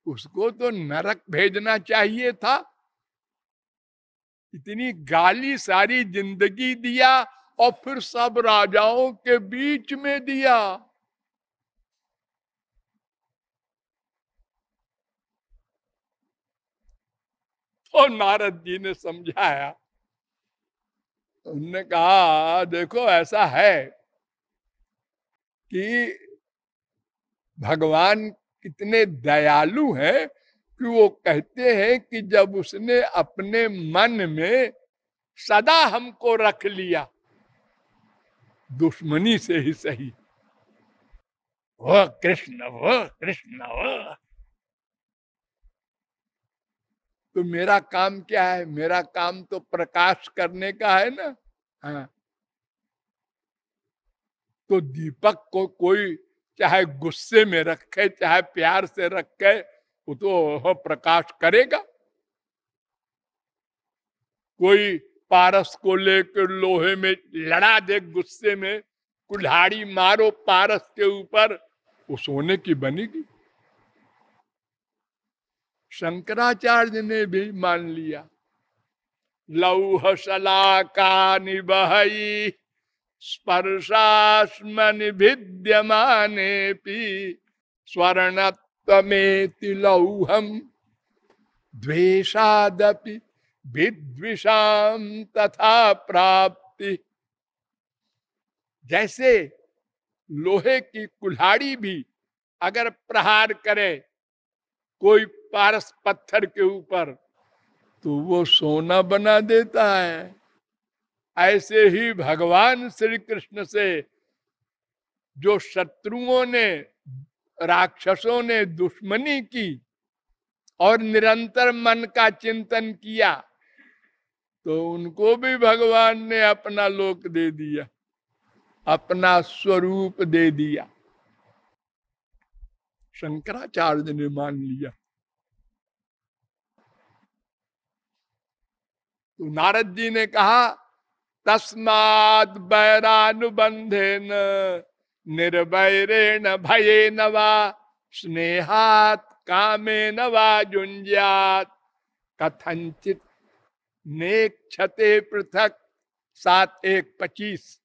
उसको तो नरक भेजना चाहिए था। इतनी गाली सारी ज़िंदगी दिया और फिर सब राजाओं के बीच में दिया। तो नारद जी ने समझाया, उनने कहा, देखो, ऐसा है कि भगवान कितने दयालु हैं कि वो कहते हैं कि जब उसने अपने मन में सदा हमको रख लिया, दुश्मनी से ही सही। वो कृष्ण वो कृष्ण वो तो मेरा काम क्या है? मेरा काम तो प्रकाश करने का है ना? हाँ। तो दीपक को कोई चाहे गुस्से में रखे, चाहे प्यार से रखे, वो तो प्रकाश करेगा। कोई पारस को लेकर लोहे में लड़ा दे, गुस्से में कुल्हाड़ी मारो पारस के ऊपर, वो सोने की बनेगी। शंकराचार्य ने भी मान लिया। लौह शलाका निबहई स्पर्शास्मन भिद्यमाने स्वर्णत्वमेति लौहम द्वेषादपि विद्विषाम तथा प्राप्ति। जैसे लोहे की कुल्हाड़ी भी अगर प्रहार करे कोई पारस पत्थर के ऊपर तो वो सोना बना देता है। ऐसे ही भगवान श्री कृष्ण से जो शत्रुओं ने, राक्षसों ने दुश्मनी की और निरंतर मन का चिंतन किया तो उनको भी भगवान ने अपना लोक दे दिया, अपना स्वरूप दे दिया। शंकराचार्य ने मान लिया। तो नारद जी ने कहा तस्माद बैरानुबंधे निर्वैरेण भये नवा स्नेहात कामे नवा जुंजात कथंचित नेक छते पृथक, सात एक पच्चीस।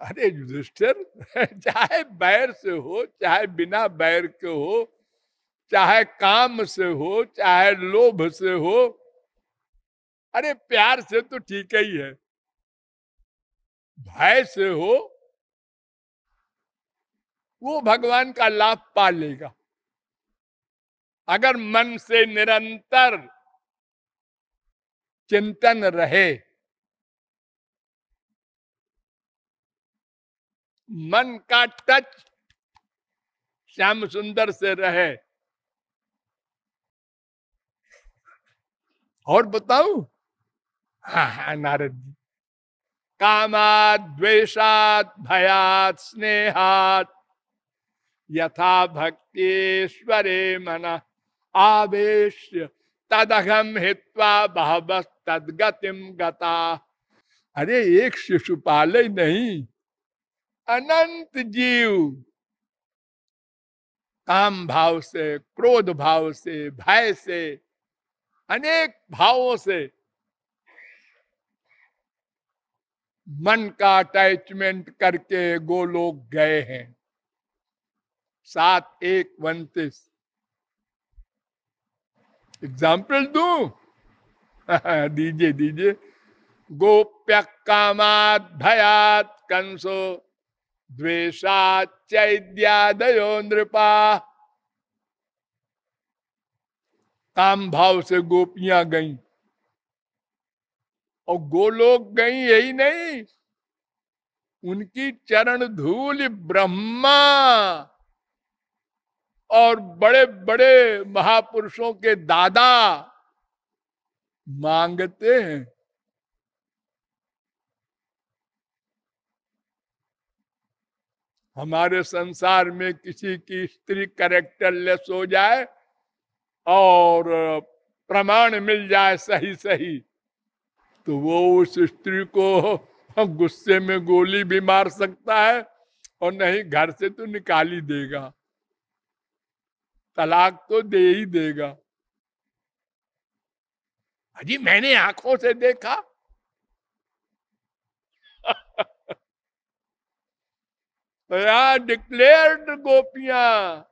अरे, युधिष्ठिर, चाहे बैर से हो, चाहे बिना बैर के हो, चाहे काम से हो, चाहे लोभ से हो अरे प्यार से तो ठीक ही है भय से हो, वो भगवान का लाभ पा लेगा। अगर मन से निरंतर चिंतन रहे, मन का टच श्याम सुंदर से रहे। और बताऊ? नारद जी। कामात द्वेषात भयात स्नेहात यथा भक्तिश्वरे मना आवेश तदघम हित्वा बहबस तदगतिम गता। अरे, एक शिशुपाल नहीं। अनंत जीव। काम भाव से, क्रोध भाव से, भय से, अनेक भावों से मन का अटैचमेंट करके गो लोग गए हैं। सात, एक, उनतीस। एग्ज़ाम्पल दू? दीजिए दीजिए। गोप्य कामात भयात कंसो, द्वेषात चैद्यादयो नृपा। काम भाव से गोपियाँ गईं। और गोलोक गई यही नहीं। उनकी चरण धूल ब्रह्मा और बड़े बड़े महापुरुषों के दादा मांगते हैं। हमारे संसार में किसी की स्त्री करेक्टर लेस हो जाए और प्रमाण मिल जाए सही सही तो वो उस स्त्री को गुस्से में गोली भी मार सकता है और नहीं, घर से तो निकाल ही देगा। तलाक तो दे ही देगा। अजी, मैंने आँखों से देखा। तो यहाँ डिक्लेयर्ड गोपियाँ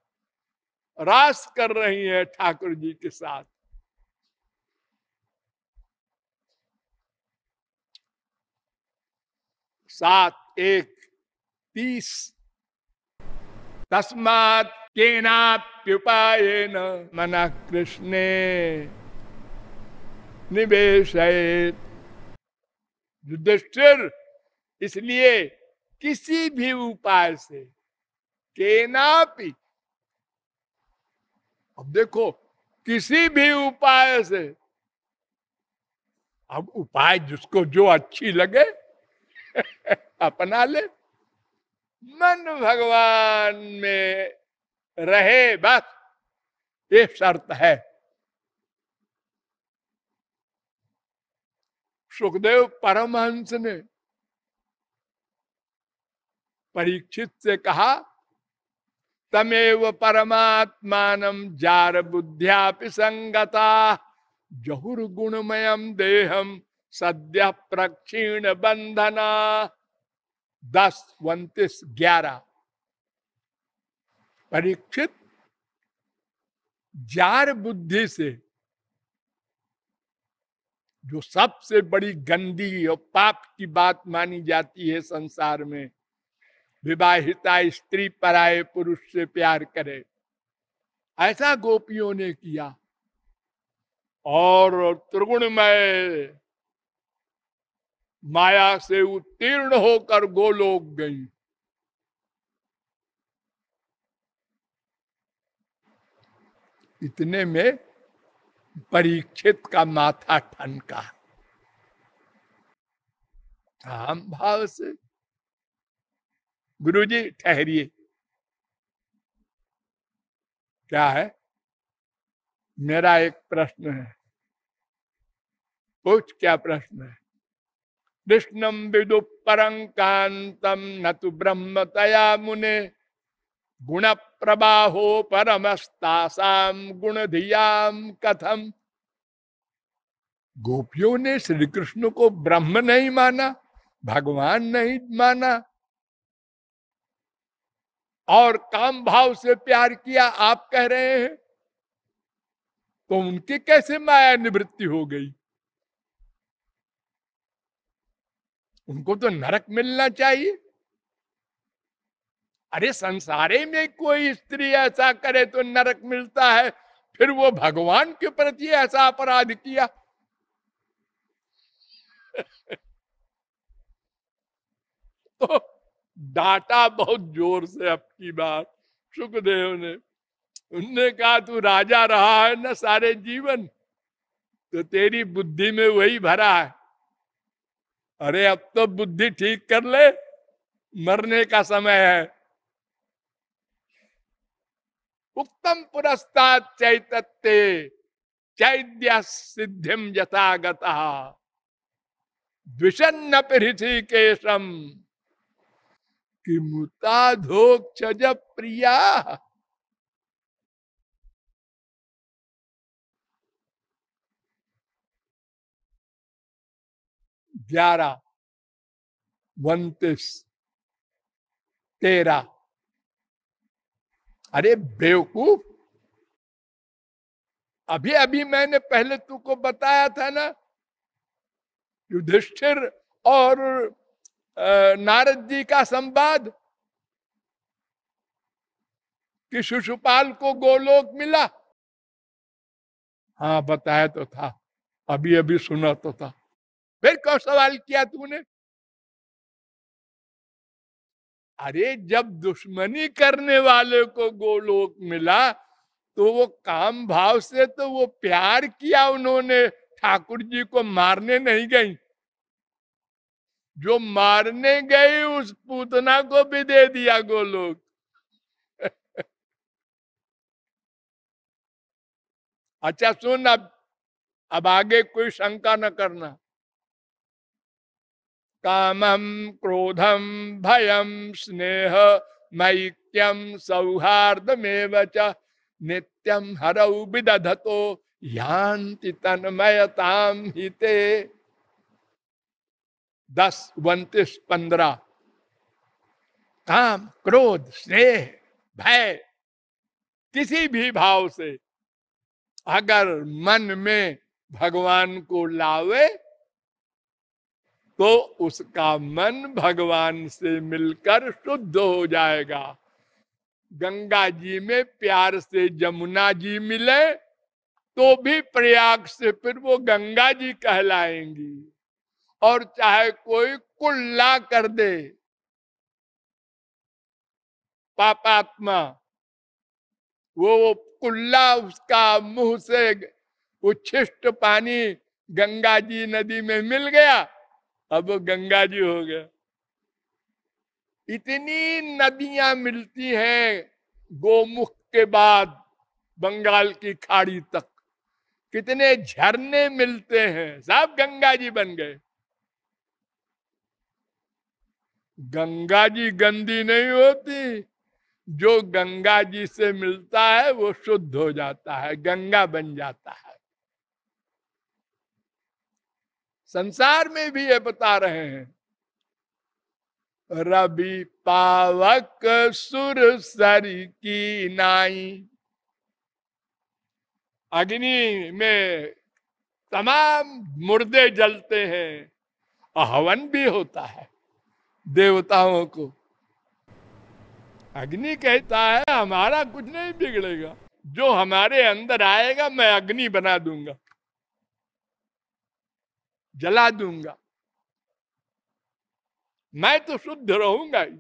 रास कर रही हैं ठाकुर जी के साथ। सात, एक, तीस। तस्मात केनाप्युपायेन मन कृष्णे निवेश युधिष्ठिर, इसलिए किसी भी उपाय से केनापि, अब देखो, किसी भी उपाय से, अब उपाय जिसको जो अच्छी लगे अपना ले मन भगवान में रहे बस ये शर्त है। सुखदेव परमहंस ने परीक्षित से कहा, तमेव परमात्मान जार बुद्धिया संगता जहुर गुणमयम देहम सद्य प्रक्षीण बंधना दस, उन्तीस, ग्यारह। परीक्षित जार बुद्धि से, जो सबसे बड़ी गंदी और पाप की बात मानी जाती है संसार में, विवाहिता स्त्री पराये पुरुष से प्यार करे। ऐसा गोपियों ने किया। और त्रिगुणमय माया से उत्तीर्ण होकर गोलोक गई। इतने में परीक्षित का माथा ठनका। हम भाव से गुरु जी ठहरिए। क्या है? मेरा एक प्रश्न है। पूछ क्या प्रश्न है? कृष्णम विदु परंकांतम न तो ब्रह्मतया मुने। गुण प्रबाहो परमस्तासाम गुण धियाम कथम। गोपियों ने श्री कृष्ण को ब्रह्म नहीं माना, भगवान नहीं माना। और काम भाव से प्यार किया आप कह रहे हैं तो उनकी कैसे माया निवृत्ति हो गई? उनको तो नरक मिलना चाहिए। अरे संसारे में कोई स्त्री ऐसा करे तो नरक मिलता है, फिर वो भगवान के प्रति ऐसा अपराध किया। तो डांटा बहुत ज़ोर से अब की बात, सुखदेव ने। उनने कहा, तू राजा रहा है ना सारे जीवन तो तेरी बुद्धि में वही भरा है। अरे अब तो बुद्धि ठीक कर ले, मरने का समय है। उत्तम पुरस्ता चैतत्य, चैद्य सिद्धिम यथागता। द्विषन्न केशम। कि मुताधोक्ष प्रिया। ग्यारह, उन्तीस, तेरह। अरे बेवकूफ़! अभी अभी मैंने पहले तुमको बताया था ना, युधिष्ठिर और नारद जी का संवाद, कि शिशुपाल को गोलोक मिला। हाँ बताया तो था। अभी अभी सुना तो था। फिर क्यों सवाल किया तूने? अरे, जब दुश्मनी करने वाले को गोलोक मिला तो वो काम भाव से तो वो प्यार किया उन्होंने। ठाकुर जी को मारने नहीं गई। जो मारने गई, उस पूतना को भी दे दिया गोलोक। अच्छा सुन, अब अब आगे कोई शंका न करना। कामम क्रोधम भयम स्नेह मैक्यम सौहार्द में नित्यम हरऊ विदधतो यान्ति तन्मयताम हिते। दस, उन्तीस, पंद्रह। काम, क्रोध, स्नेह, भय, किसी भी भाव से अगर मन में भगवान को लावे तो उसका मन भगवान से मिलकर शुद्ध हो जाएगा। गंगा जी में प्यार से जमुना जी मिले तो भी प्रयाग से फिर वो गंगा जी कहलाएँगी। और चाहे कोई कुल्ला कर दे, पापात्मा, वो वो कुल्ला उसका मुँह से उच्छिष्ट पानी गंगा जी नदी में मिल गया अब वो गंगा जी हो गया। इतनी नदियाँ मिलती हैं गोमुख के बाद बंगाल की खाड़ी तक। कितने झरने मिलते हैं सब गंगा जी बन गए। गंगा जी गंदी नहीं होती, जो गंगा जी से मिलता है वो शुद्ध हो जाता है, गंगा बन जाता है। संसार में भी ये बता रहे हैं। रवि पावक सुर सर की नाई। अग्नि में तमाम मुर्दे जलते हैं। हवन भी होता है देवताओं को। अग्नि कहता है, हमारा कुछ नहीं बिगड़ेगा। जो हमारे अंदर आएगा, मैं अग्नि बना दूँगा। जला दूँगा। मैं तो शुद्ध रहूँगा ही।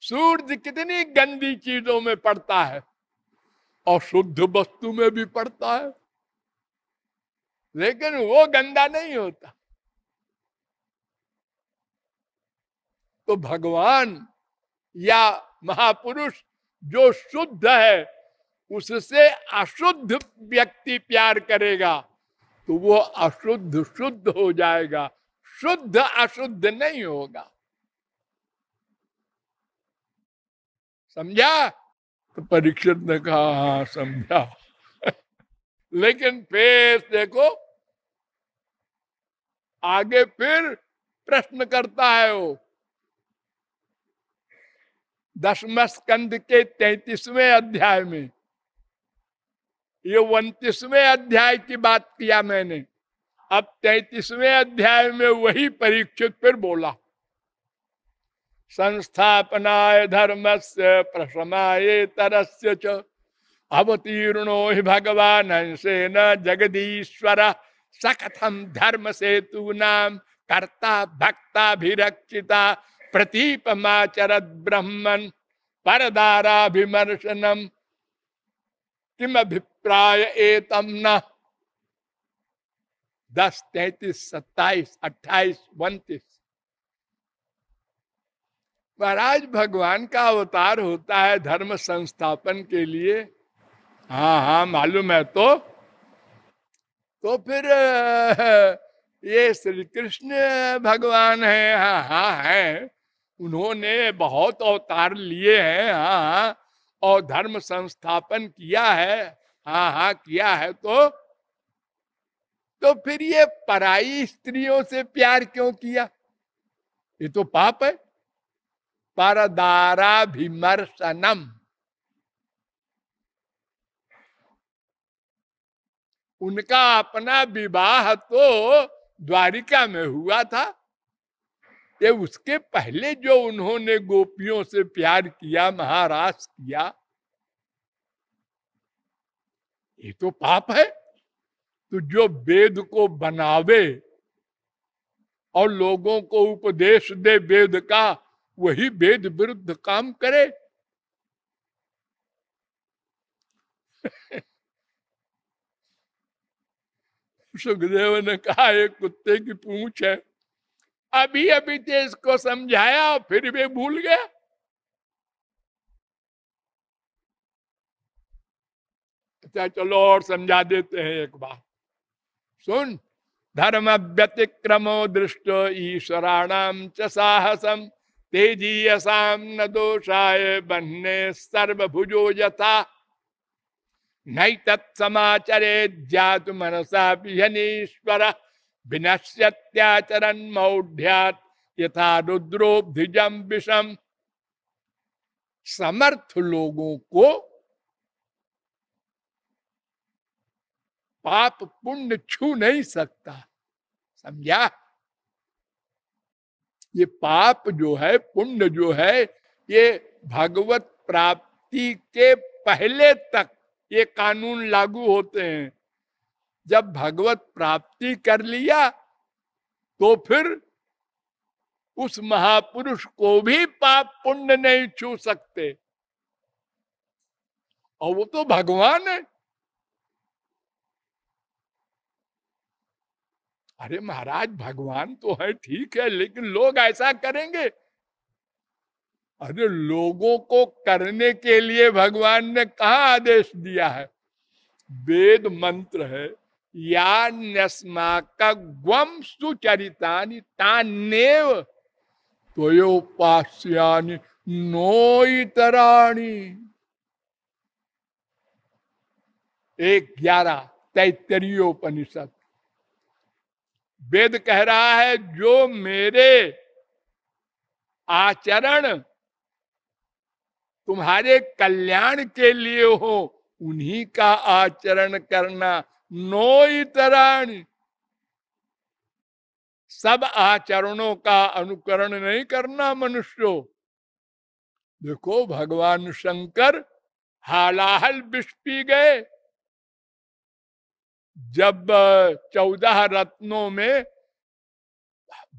सूर्य कितनी गंदी चीज़ों में पड़ता है और शुद्ध वस्तु में भी पड़ता है। लेकिन वो गंदा नहीं होता। तो भगवान या महापुरुष जो शुद्ध है, उससे अशुद्ध व्यक्ति प्यार करेगा। तो वो अशुद्ध शुद्ध हो जाएगा। शुद्ध अशुद्ध नहीं होगा। समझा? तो परीक्षित ने कहा हाँ समझा। लेकिन फिर देखो, आगे फिर प्रश्न करता है वो दसम स्कंद के तैतीसवें अध्याय में ये उन्तीसवें अध्याय की बात किया मैंने। अब तैतीसवें अध्याय में वही परीक्षित फिर बोला। संस्थापनाय धर्म से प्रशमाये तरस्य च। अवतीर्णो ही भगवान हंसे न जगदीश्वर। सकथम धर्म सेतु नाम कर्ता भक्ताभिरक्षिता प्रतीपमाचरत ब्रह्मन परदाराभिमर्शनम। किम अभिप्राय एतम न दस तैतीस सत्ताईस अट्ठाईस उन्तीस महाराज भगवान का अवतार होता है धर्म संस्थापन के लिए हाँ हाँ मालूम है तो। तो फिर, ये श्री कृष्ण भगवान है हाँ हाँ है। उन्होंने बहुत अवतार लिए हैं हाँ हाँ। और धर्म संस्थापन किया है हाँ हाँ किया है तो तो फिर ये पराई स्त्रियों से प्यार क्यों किया? ये तो पाप है। पर परदाराभिमर्शनम। उनका अपना विवाह तो द्वारिका में हुआ था। ये उसके पहले जो उन्होंने गोपियों से प्यार किया, महाराज किया, ये तो पाप है। तो जो वेद को बनावे और लोगों को उपदेश दे वेद का, वही वेद विरुद्ध काम करे। सुखदेव ने कहा, एक कुत्ते की पूछ है। अभी अभी तो इसको समझाया, फिर भी भूल गया। अच्छा चलो और समझा देते हैं एक बार सुन, धर्म व्यतिक्रमो दृष्ट ईश्वराणाम च साहसम तेजीयसाम न दोषाय बन्ने सर्वभुजो यथा। नई तत्समाचरे ज्ञात मनसा बिहनीश्वर विनश्यत्याचरण मौढ़्यात यथा रुद्रोब्धिजम विषम समर्थ लोगों को पाप पुण्य छू नहीं सकता। समझा? ये पाप जो है, पुण्य जो है, ये भगवत प्राप्ति के पहले तक ये कानून लागू होते हैं। जब भगवत प्राप्ति कर लिया तो फिर उस महापुरुष को भी पाप पुण्य नहीं छू सकते। और वो तो भगवान है। अरे महाराज, भगवान तो है, ठीक है, लेकिन लोग ऐसा करेंगे। अरे लोगों को करने के लिए भगवान ने कहा आदेश दिया है? वेद मंत्र है। या नस्माका ग्वम सुचरितानि त्वयोपास्यानि नोतराणी एक ग्यारह तैतरीयोपनिषद वेद कह रहा है, जो मेरे आचरण तुम्हारे कल्याण के लिए हो, उन्हीं का आचरण करना नो सब आचरणों का अनुकरण नहीं करना मनुष्यो। देखो भगवान शंकर हालाहल विष पी गए। जब चौदह रत्नों में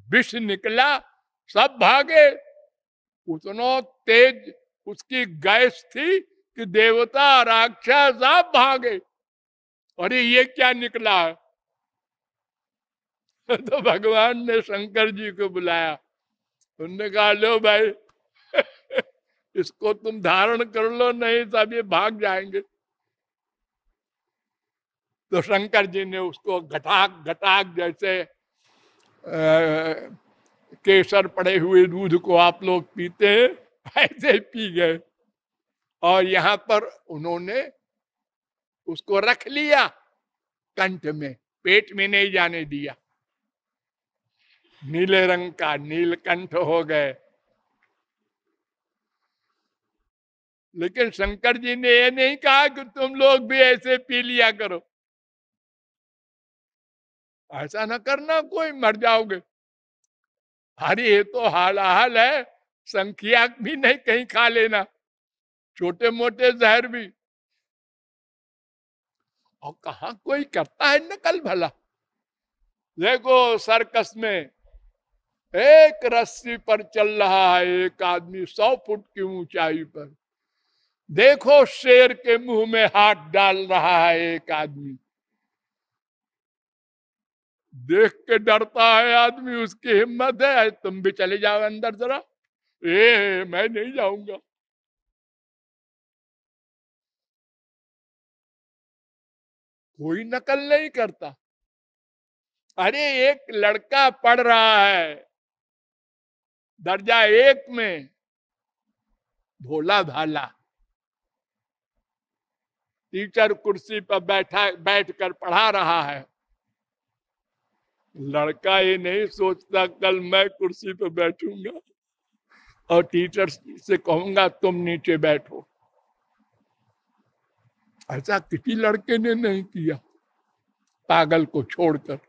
विष निकला, सब भागे। उतना तेज उसकी गैस थी कि देवता राक्षस आप भागे। अरे ये क्या निकला? तो भगवान ने शंकर जी को बुलाया। उनने कहा, लो भाई, इसको तुम धारण कर लो, नहीं सब ये भाग जाएँगे। तो शंकर जी ने उसको घटाक घटाक जैसे केसर पड़े हुए दूध को आप लोग पीते हैं, ऐसे पी गए। और यहाँ पर उन्होंने उसको रख लिया। कंठ में, पेट में नहीं जाने दिया। नीले रंग का नीलकंठ हो गए। लेकिन शंकर जी ने यह नहीं कहा कि तुम लोग भी ऐसे पी लिया करो। ऐसा ना करना, कोई मर जाओगे। अरे, ये तो हाल हाल है संख्या भी नहीं कहीं खा लेना। छोटे मोटे जहर भी। और कहा कोई करता है नकल भला? देखो सर्कस में एक रस्सी पर चल रहा है, एक आदमी सौ फुट की ऊंचाई पर। देखो शेर के मुँह में हाथ डाल रहा है एक आदमी। देख के डरता है आदमी, उसकी हिम्मत है, तुम भी चले जाओ अंदर जरा। ए, मैं नहीं जाऊँगा। कोई नकल नहीं करता। अरे, एक लड़का पढ़ रहा है। दर्जा एक में। भोला भाला टीचर कुर्सी पर बैठा, बैठकर पढ़ा रहा है। लड़का ये नहीं सोचता, कल मैं कुर्सी पर बैठूँगा और टीचर से कहूँगा, तुम नीचे बैठो। ऐसा किसी लड़के ने नहीं किया। पागल को छोड़कर।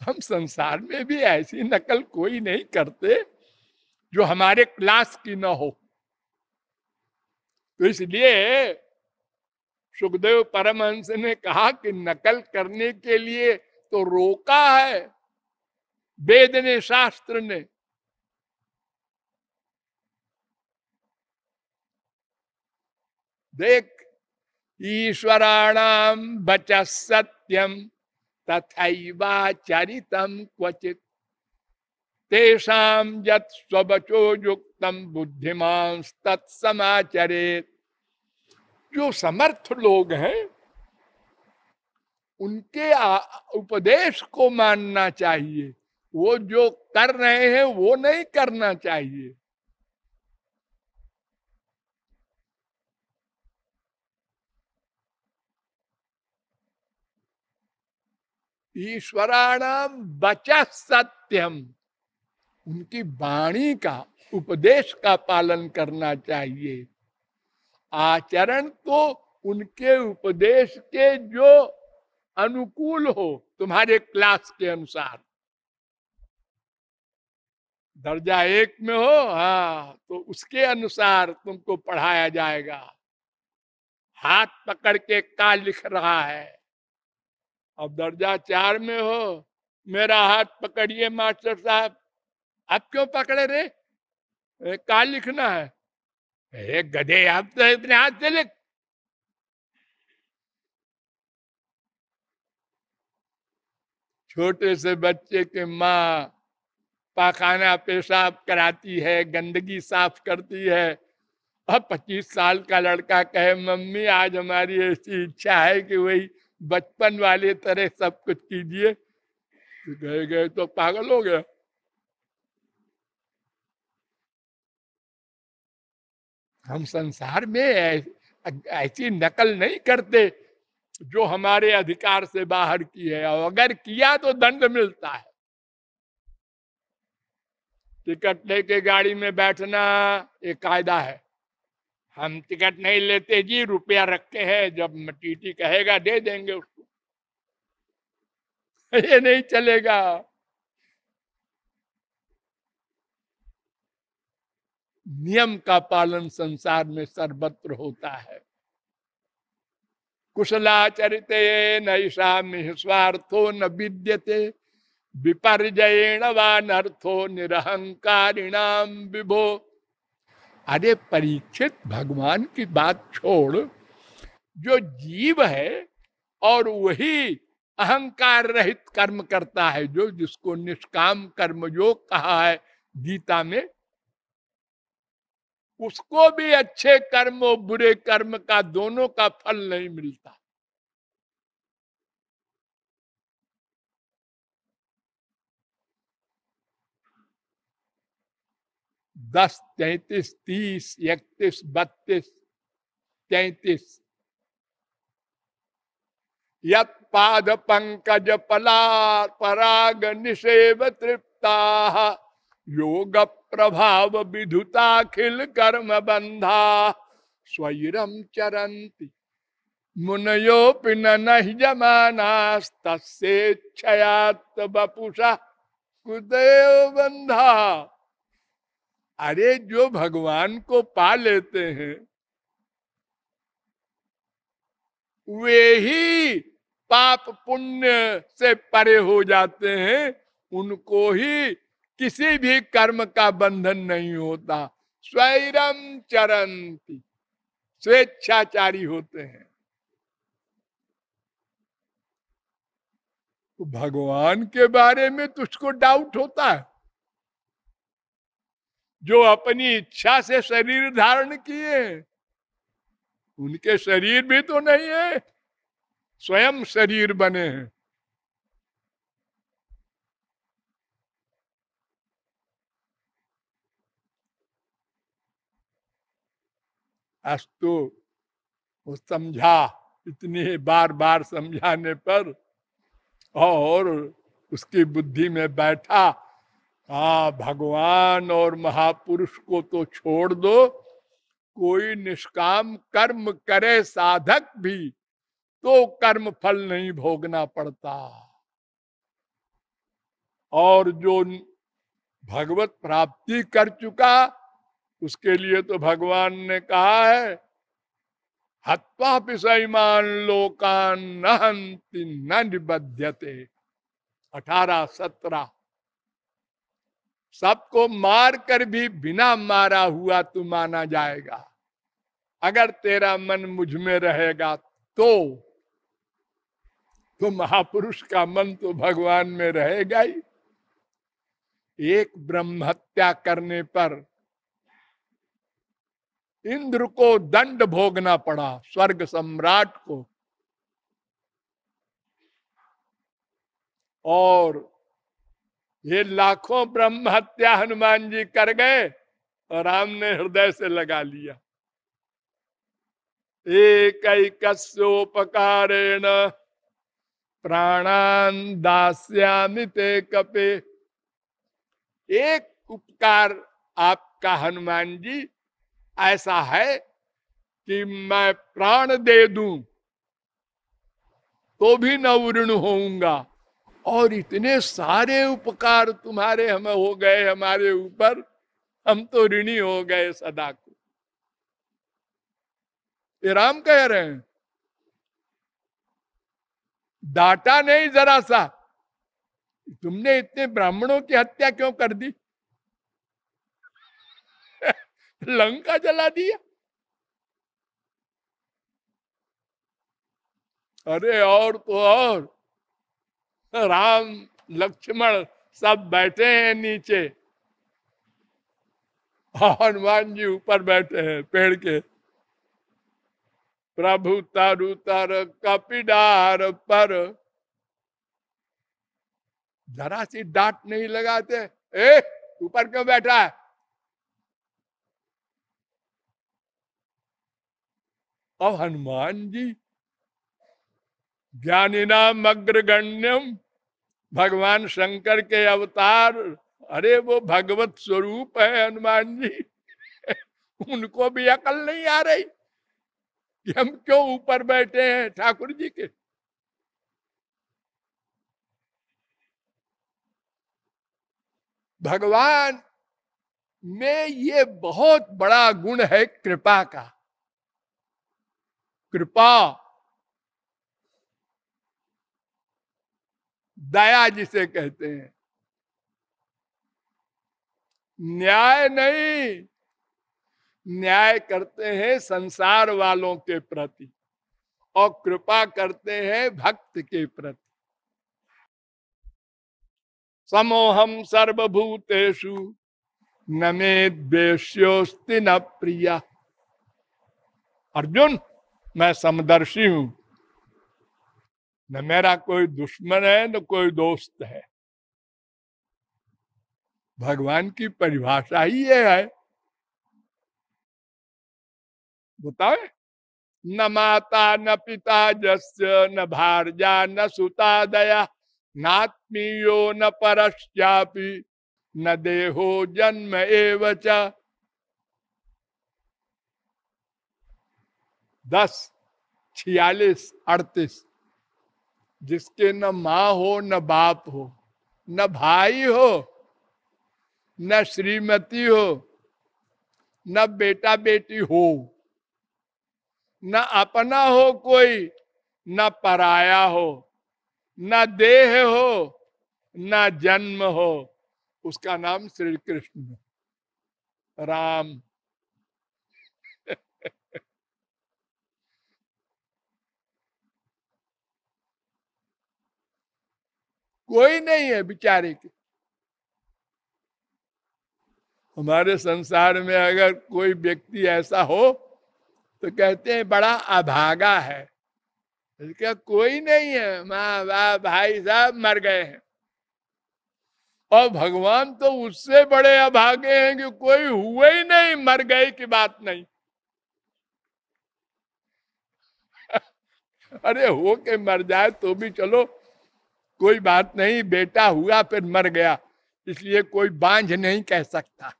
हम संसार में भी ऐसी नकल कोई नहीं करते जो हमारे क्लास की ना हो। तो इसलिए सुखदेव परमहंस ने कहा कि नकल करने के लिए तो रोका है। वेद ने शास्त्र ने देख ईश्वराणाम बच सत्यम तथैवाचरितम क्वचित। तेषाम यत स्वचो युक्तम बुद्धिमान तत्समाचरित जो समर्थ लोग हैं, उनके उपदेश को मानना चाहिए। वो जो कर रहे हैं, वो नहीं करना चाहिए। ईश्वराणाम बचा सत्यम उनकी वाणी का, उपदेश का पालन करना चाहिए। आचरण तो उनके उपदेश के जो अनुकूल हो, तुम्हारे क्लास के अनुसार। दर्जा एक में हो हाँ तो उसके अनुसार तुमको पढ़ाया जाएगा। हाथ पकड़ के का लिख रहा है। अब दर्जा चार में हो, मेरा हाथ पकड़िए मास्टर साहब। आप क्यों पकड़े रे? का लिखना है? एक गधे, आप तो इतने हाथ से लिख। छोटे से बच्चे के माँ पाखाना पेशाब कराती है, गंदगी साफ़ करती है। अब पच्चीस साल का लड़का कहे, मम्मी, आज हमारी ऐसी इच्छा है कि वही बचपन वाले तरह सब कुछ कीजिए। गए गए तो पागल हो गया। हम संसार में ऐसी नकल नहीं करते जो हमारे अधिकार से बाहर की है, और अगर किया तो दंड मिलता है। टिकट लेके गाड़ी में बैठना एक कायदा है। हम टिकट नहीं लेते जी, रुपया रखे हैं, जब टीटी कहेगा दे देंगे उसको। ये नहीं चलेगा। नियम का पालन संसार में सर्वत्र होता है। कुशला कुशलाचरित नैषा स्वार्थो न विद्यते, विपर्जयेण वानर्थो निरहंकारिणाम विभो। अरे परीक्षित भगवान की बात छोड़, जो जीव है और वही अहंकार रहित कर्म करता है, जो जिसको निष्काम कर्म योग कहा है गीता में, उसको भी अच्छे कर्म और बुरे कर्म का दोनों का फल नहीं मिलता। दस, तैतीस तीस इकतीस, बत्तीस, तैतीस। यद पंकज पला पराग निषेव तृप्ता, योग प्रभाव विधुताखिल कर्म बंधा। स्वैरम चरंती मुनयो पिन जमानास्तस्ेच्छयात बपुषा कुदेव बंधा अरे, जो भगवान को पा लेते हैं। वे ही पाप पुण्य से परे हो जाते हैं। उनको ही किसी भी कर्म का बंधन नहीं होता। स्वैरम चरंती स्वेच्छाचारी होते हैं। तो भगवान के बारे में तुझको डाउट होता है। जो अपनी इच्छा से शरीर धारण किए, उनके शरीर भी तो नहीं है, स्वयं शरीर बने हैं। अस्तु, वो समझा, इतनी बार बार समझाने पर, और उसकी बुद्धि में बैठा हा भगवान और महापुरुष को तो छोड़ दो। कोई निष्काम कर्म करे साधक भी तो कर्म फल नहीं भोगना पड़ता। और जो भगवत प्राप्ति कर चुका, उसके लिए तो भगवान ने कहा है, हत्वा पिसईमान लोकान नहंति न निबध्यते। अठारह सत्रह। सबको मार कर भी बिना मारा हुआ तू माना जाएगा। अगर तेरा मन मुझमें रहेगा तो तो महापुरुष का मन तो भगवान में रहेगा ही। एक ब्रह्म हत्या करने पर इंद्र को दंड भोगना पड़ा, स्वर्ग सम्राट को। और ये लाखों ब्रह्म हत्या हनुमान जी कर गए और राम ने हृदय से लगा लिया। एक उपकारेण प्राणान दास्यामि ते कपे। एक उपकार आपका हनुमान जी, ऐसा है कि मैं प्राण दे दूँ तो भी न उर्ण होऊँगा। और इतने सारे उपकार तुम्हारे हमें हो गए हमारे ऊपर। हम तो ऋणी हो गए सदा को। ये राम कह रहे हैं, डाटा नहीं जरा सा। तुमने इतने ब्राह्मणों की हत्या क्यों कर दी? लंका जला दिया। अरे और तो और। राम, लक्ष्मण सब बैठे हैं नीचे। हनुमान जी ऊपर बैठे हैं पेड़ के। प्रभु तरु तर कपिडार पर। जरा सी डांट नहीं लगाते। ए, ऊपर क्यों बैठा है? अब हनुमान जी ज्ञानी नाम अग्रगण्यम भगवान शंकर के अवतार। अरे, वो भगवत स्वरूप है, हनुमान जी। उनको भी अकल नहीं आ रही। कि हम क्यों ऊपर बैठे हैं ठाकुर जी के? भगवान में ये बहुत बड़ा गुण है कृपा का। कृपा दया जिसे कहते हैं। न्याय नहीं, न्याय करते हैं संसार वालों के प्रति और कृपा करते हैं भक्त के प्रति। समोहम सर्वभूतेषु न मे द्वेश्योस्ति न प्रिया। अर्जुन, मैं समदर्शी हूँ। न मेरा कोई दुश्मन है, न कोई दोस्त है। भगवान की परिभाषा ही ये है। बताए न माता, न पिता, जस्य, न भारजा न सुता दया, नात्मीयो, न परश्चापी, न देहो जन्म एवच दस, छियालीस, अड़तीस। जिसके न माँ हो, न बाप हो, न भाई हो, न श्रीमती हो, न बेटा बेटी हो, न अपना हो कोई, न पराया हो, न देह हो, न जन्म हो, उसका नाम श्री कृष्ण राम। कोई नहीं है बिचारे के। हमारे संसार में अगर कोई व्यक्ति ऐसा हो तो कहते हैं बड़ा अभागा है। इसका कोई नहीं है। माँ बाप, भाई साहब मर गए हैं। और भगवान तो उससे बड़े अभागे हैं कि कोई हुए ही नहीं, मर गए की बात नहीं। अरे हो के मर जाए तो भी चलो कोई बात नहीं, बेटा हुआ फिर मर गया। इसलिए कोई बांझ नहीं कह सकता।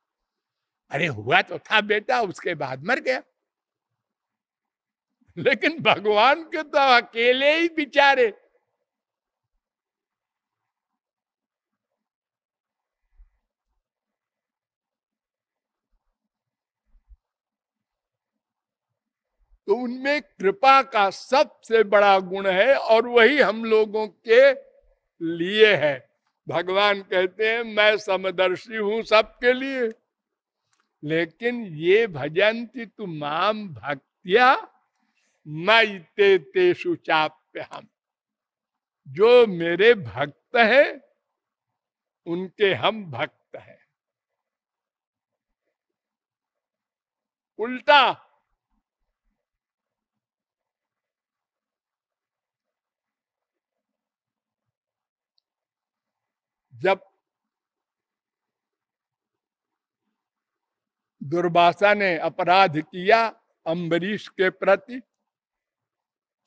अरे हुआ तो था बेटा, उसके बाद मर गया। लेकिन भगवान के तो अकेले ही बिचारे। तो उनमें कृपा का सबसे बड़ा गुण है और वही हम लोगों के लिए है। भगवान कहते हैं, मैं समदर्शी हूँ सबके लिए। लेकिन ये भजन तु माम भक्तिया मैं तेषु चाप्य हम जो मेरे भक्त हैं, उनके हम भक्त हैं। उल्टा जब दुर्भाषा ने अपराध किया अम्बरीश के प्रति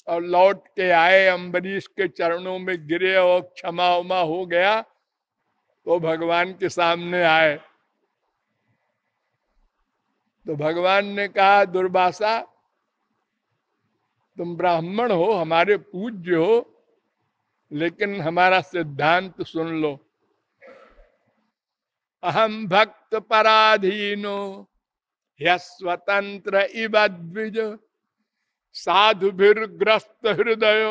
और लौट के आए अम्बरीश के चरणों में गिरे और क्षमा उमा हो गया तो भगवान के सामने आए। तो भगवान ने कहा, दुर्भाषा, तुम ब्राह्मण हो, हमारे पूज्य हो, लेकिन हमारा सिद्धांत सुन लो। अहम भक्त पराधीनो स्वतंत्र इव द्विज साधुभिर्ग्रस्त हृदय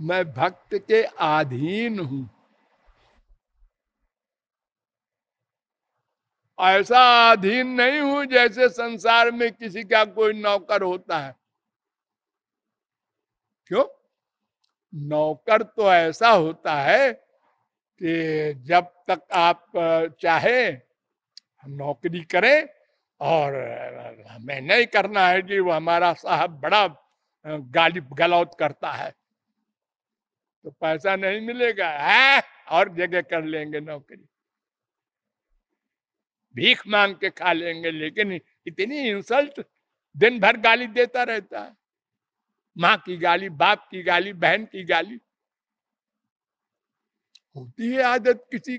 मैं भक्त के अधीन हूँ। ऐसा अधीन नहीं हूँ जैसे संसार में किसी का कोई नौकर होता है। क्यों? नौकर तो ऐसा होता है कि जब तक आप चाहे नौकरी करें और हमें नहीं करना है जी, वो हमारा साहब बड़ा गाली गलौत करता है। तो पैसा नहीं मिलेगा, है? और जगह कर लेंगे नौकरी। भीख मांग के खा लेंगे, लेकिन इतनी इंसल्ट दिन भर गाली देता रहता है। माँ की गाली, बाप की गाली, बहन की गाली। होती है आदत किसी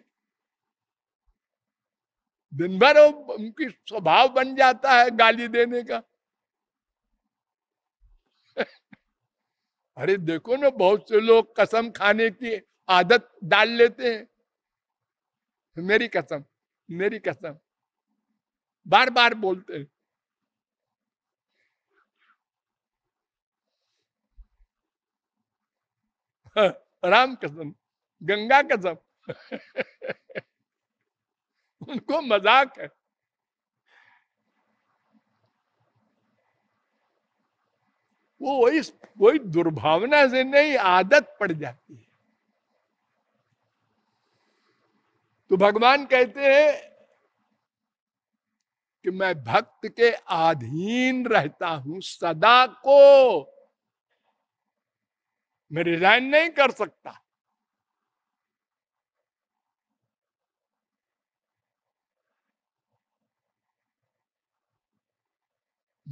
दिन भर उनकी स्वभाव बन जाता है गाली देने का। अरे देखो ना, बहुत से लोग कसम खाने की आदत डाल लेते हैं। मेरी कसम मेरी कसम। बार बार बोलते हैं, राम कसम। गंगा का जब उनको मज़ाक है। वो वही वही दुर्भावना से नहीं, आदत पड़ जाती है। तो भगवान कहते हैं कि मैं भक्त के अधीन रहता हूँ, सदा को। मैं रिजाइन नहीं कर सकता।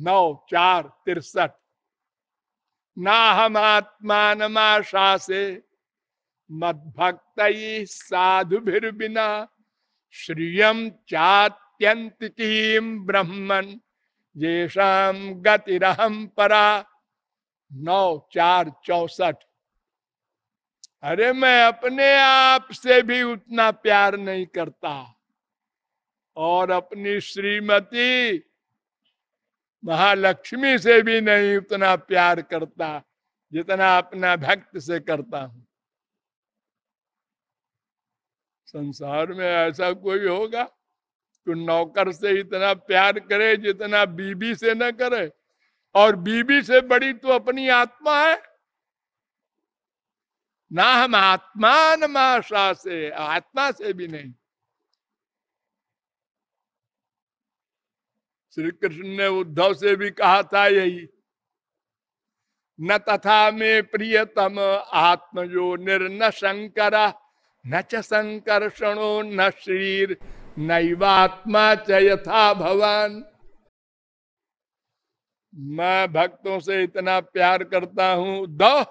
नौ चार तिरसठ। ना हम आत्मा से मद भक्त साधु बिना श्रियम चात्यंत ब्रह्मन येषाम गतिरहम परा। नौ चार चौसठ। अरे मैं अपने आप से भी उतना प्यार नहीं करता, और अपनी श्रीमती महालक्ष्मी से भी नहीं उतना प्यार करता, जितना अपना भक्त से करता हूँ। संसार में ऐसा कोई होगा? तो नौकर से इतना प्यार करे जितना बीबी से न करे, और बीबी से बड़ी तो अपनी आत्मा है? ना हम आत्मा, न से आत्मा से भी नहीं। श्री कृष्ण ने उद्धव से भी कहा था यही। न तथा में प्रियतम आत्मजो निर्न शंकर, न च संकर्षणो न शरीर, नैवात्मा च यथा भवान। मैं भक्तों से इतना प्यार करता हूँ। उद्धव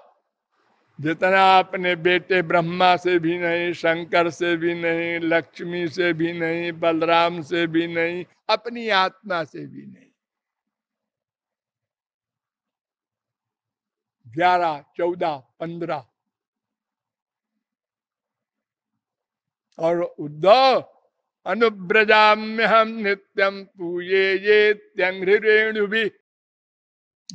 जितना अपने बेटे ब्रह्मा से भी नहीं, शंकर से भी नहीं, लक्ष्मी से भी नहीं, बलराम से भी नहीं, अपनी आत्मा से भी नहीं। ग्यारह, चौदह, पंद्रह। और उद्धव अनुब्रजाम्य हम नित्यम पूजे ये त्यंग्रेणु भी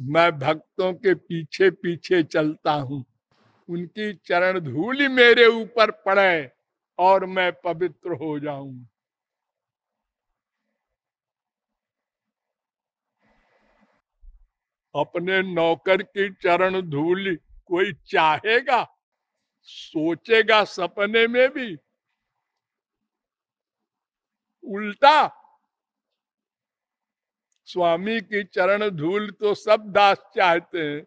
मैं भक्तों के पीछे पीछे चलता हूँ। उनकी चरण धूल मेरे ऊपर पड़े और मैं पवित्र हो जाऊँ। अपने नौकर की चरण धूल कोई चाहेगा, सोचेगा सपने में भी। उल्टा, स्वामी की चरण धूल तो सब दास चाहते हैं।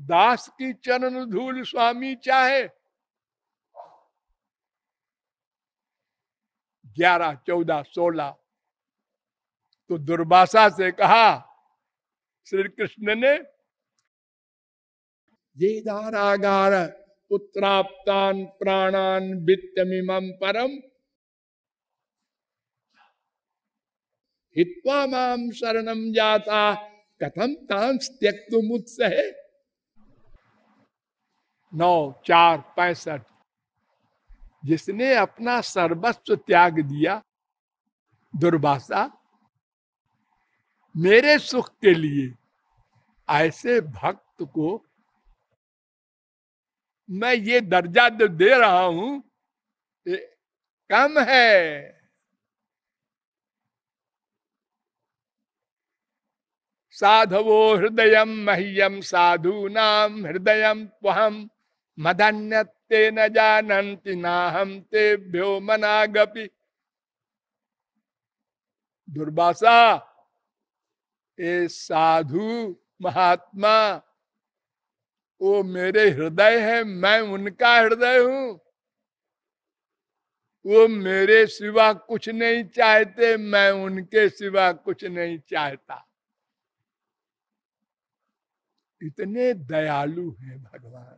दास की चरण धूल स्वामी चाहे। ग्यारह, चौदह, सोलह। तो दुर्भाषा से कहा, श्री कृष्ण ने ये दारागार पुत्राप्तान प्राणान वित्तमिम परम हित्वा माम शरणम जाता कथम तांस त्यक्त मुत्सहे नौ, चार, पैंसठ। जिसने अपना सर्वस्व त्याग दिया, दुर्भाषा, मेरे सुख के लिए, ऐसे भक्त को मैं ये दर्जा दे रहा हूँ कम है। साधवो हृदय मह्यम साधु नाम हृदय वहम मदन्यते न जानती ना हम तेभ्यो मनागपि। दुर्भाषा ए साधु महात्मा, वो मेरे हृदय है, मैं उनका हृदय हूँ। वो मेरे सिवा कुछ नहीं चाहते, मैं उनके सिवा कुछ नहीं चाहता। इतने दयालु हैं भगवान।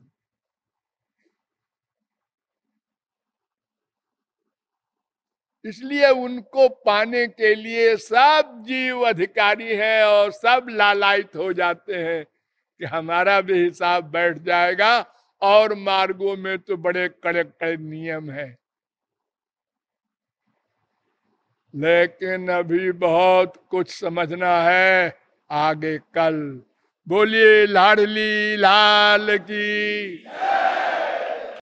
इसलिए उनको पाने के लिए सब जीव अधिकारी हैं और सब लालायित हो जाते हैं कि हमारा भी हिसाब बैठ जाएगा और मार्गों में तो बड़े कड़े कड़े नियम है। लेकिन अभी बहुत कुछ समझना है आगे कल। बोलिए लाडली लाल की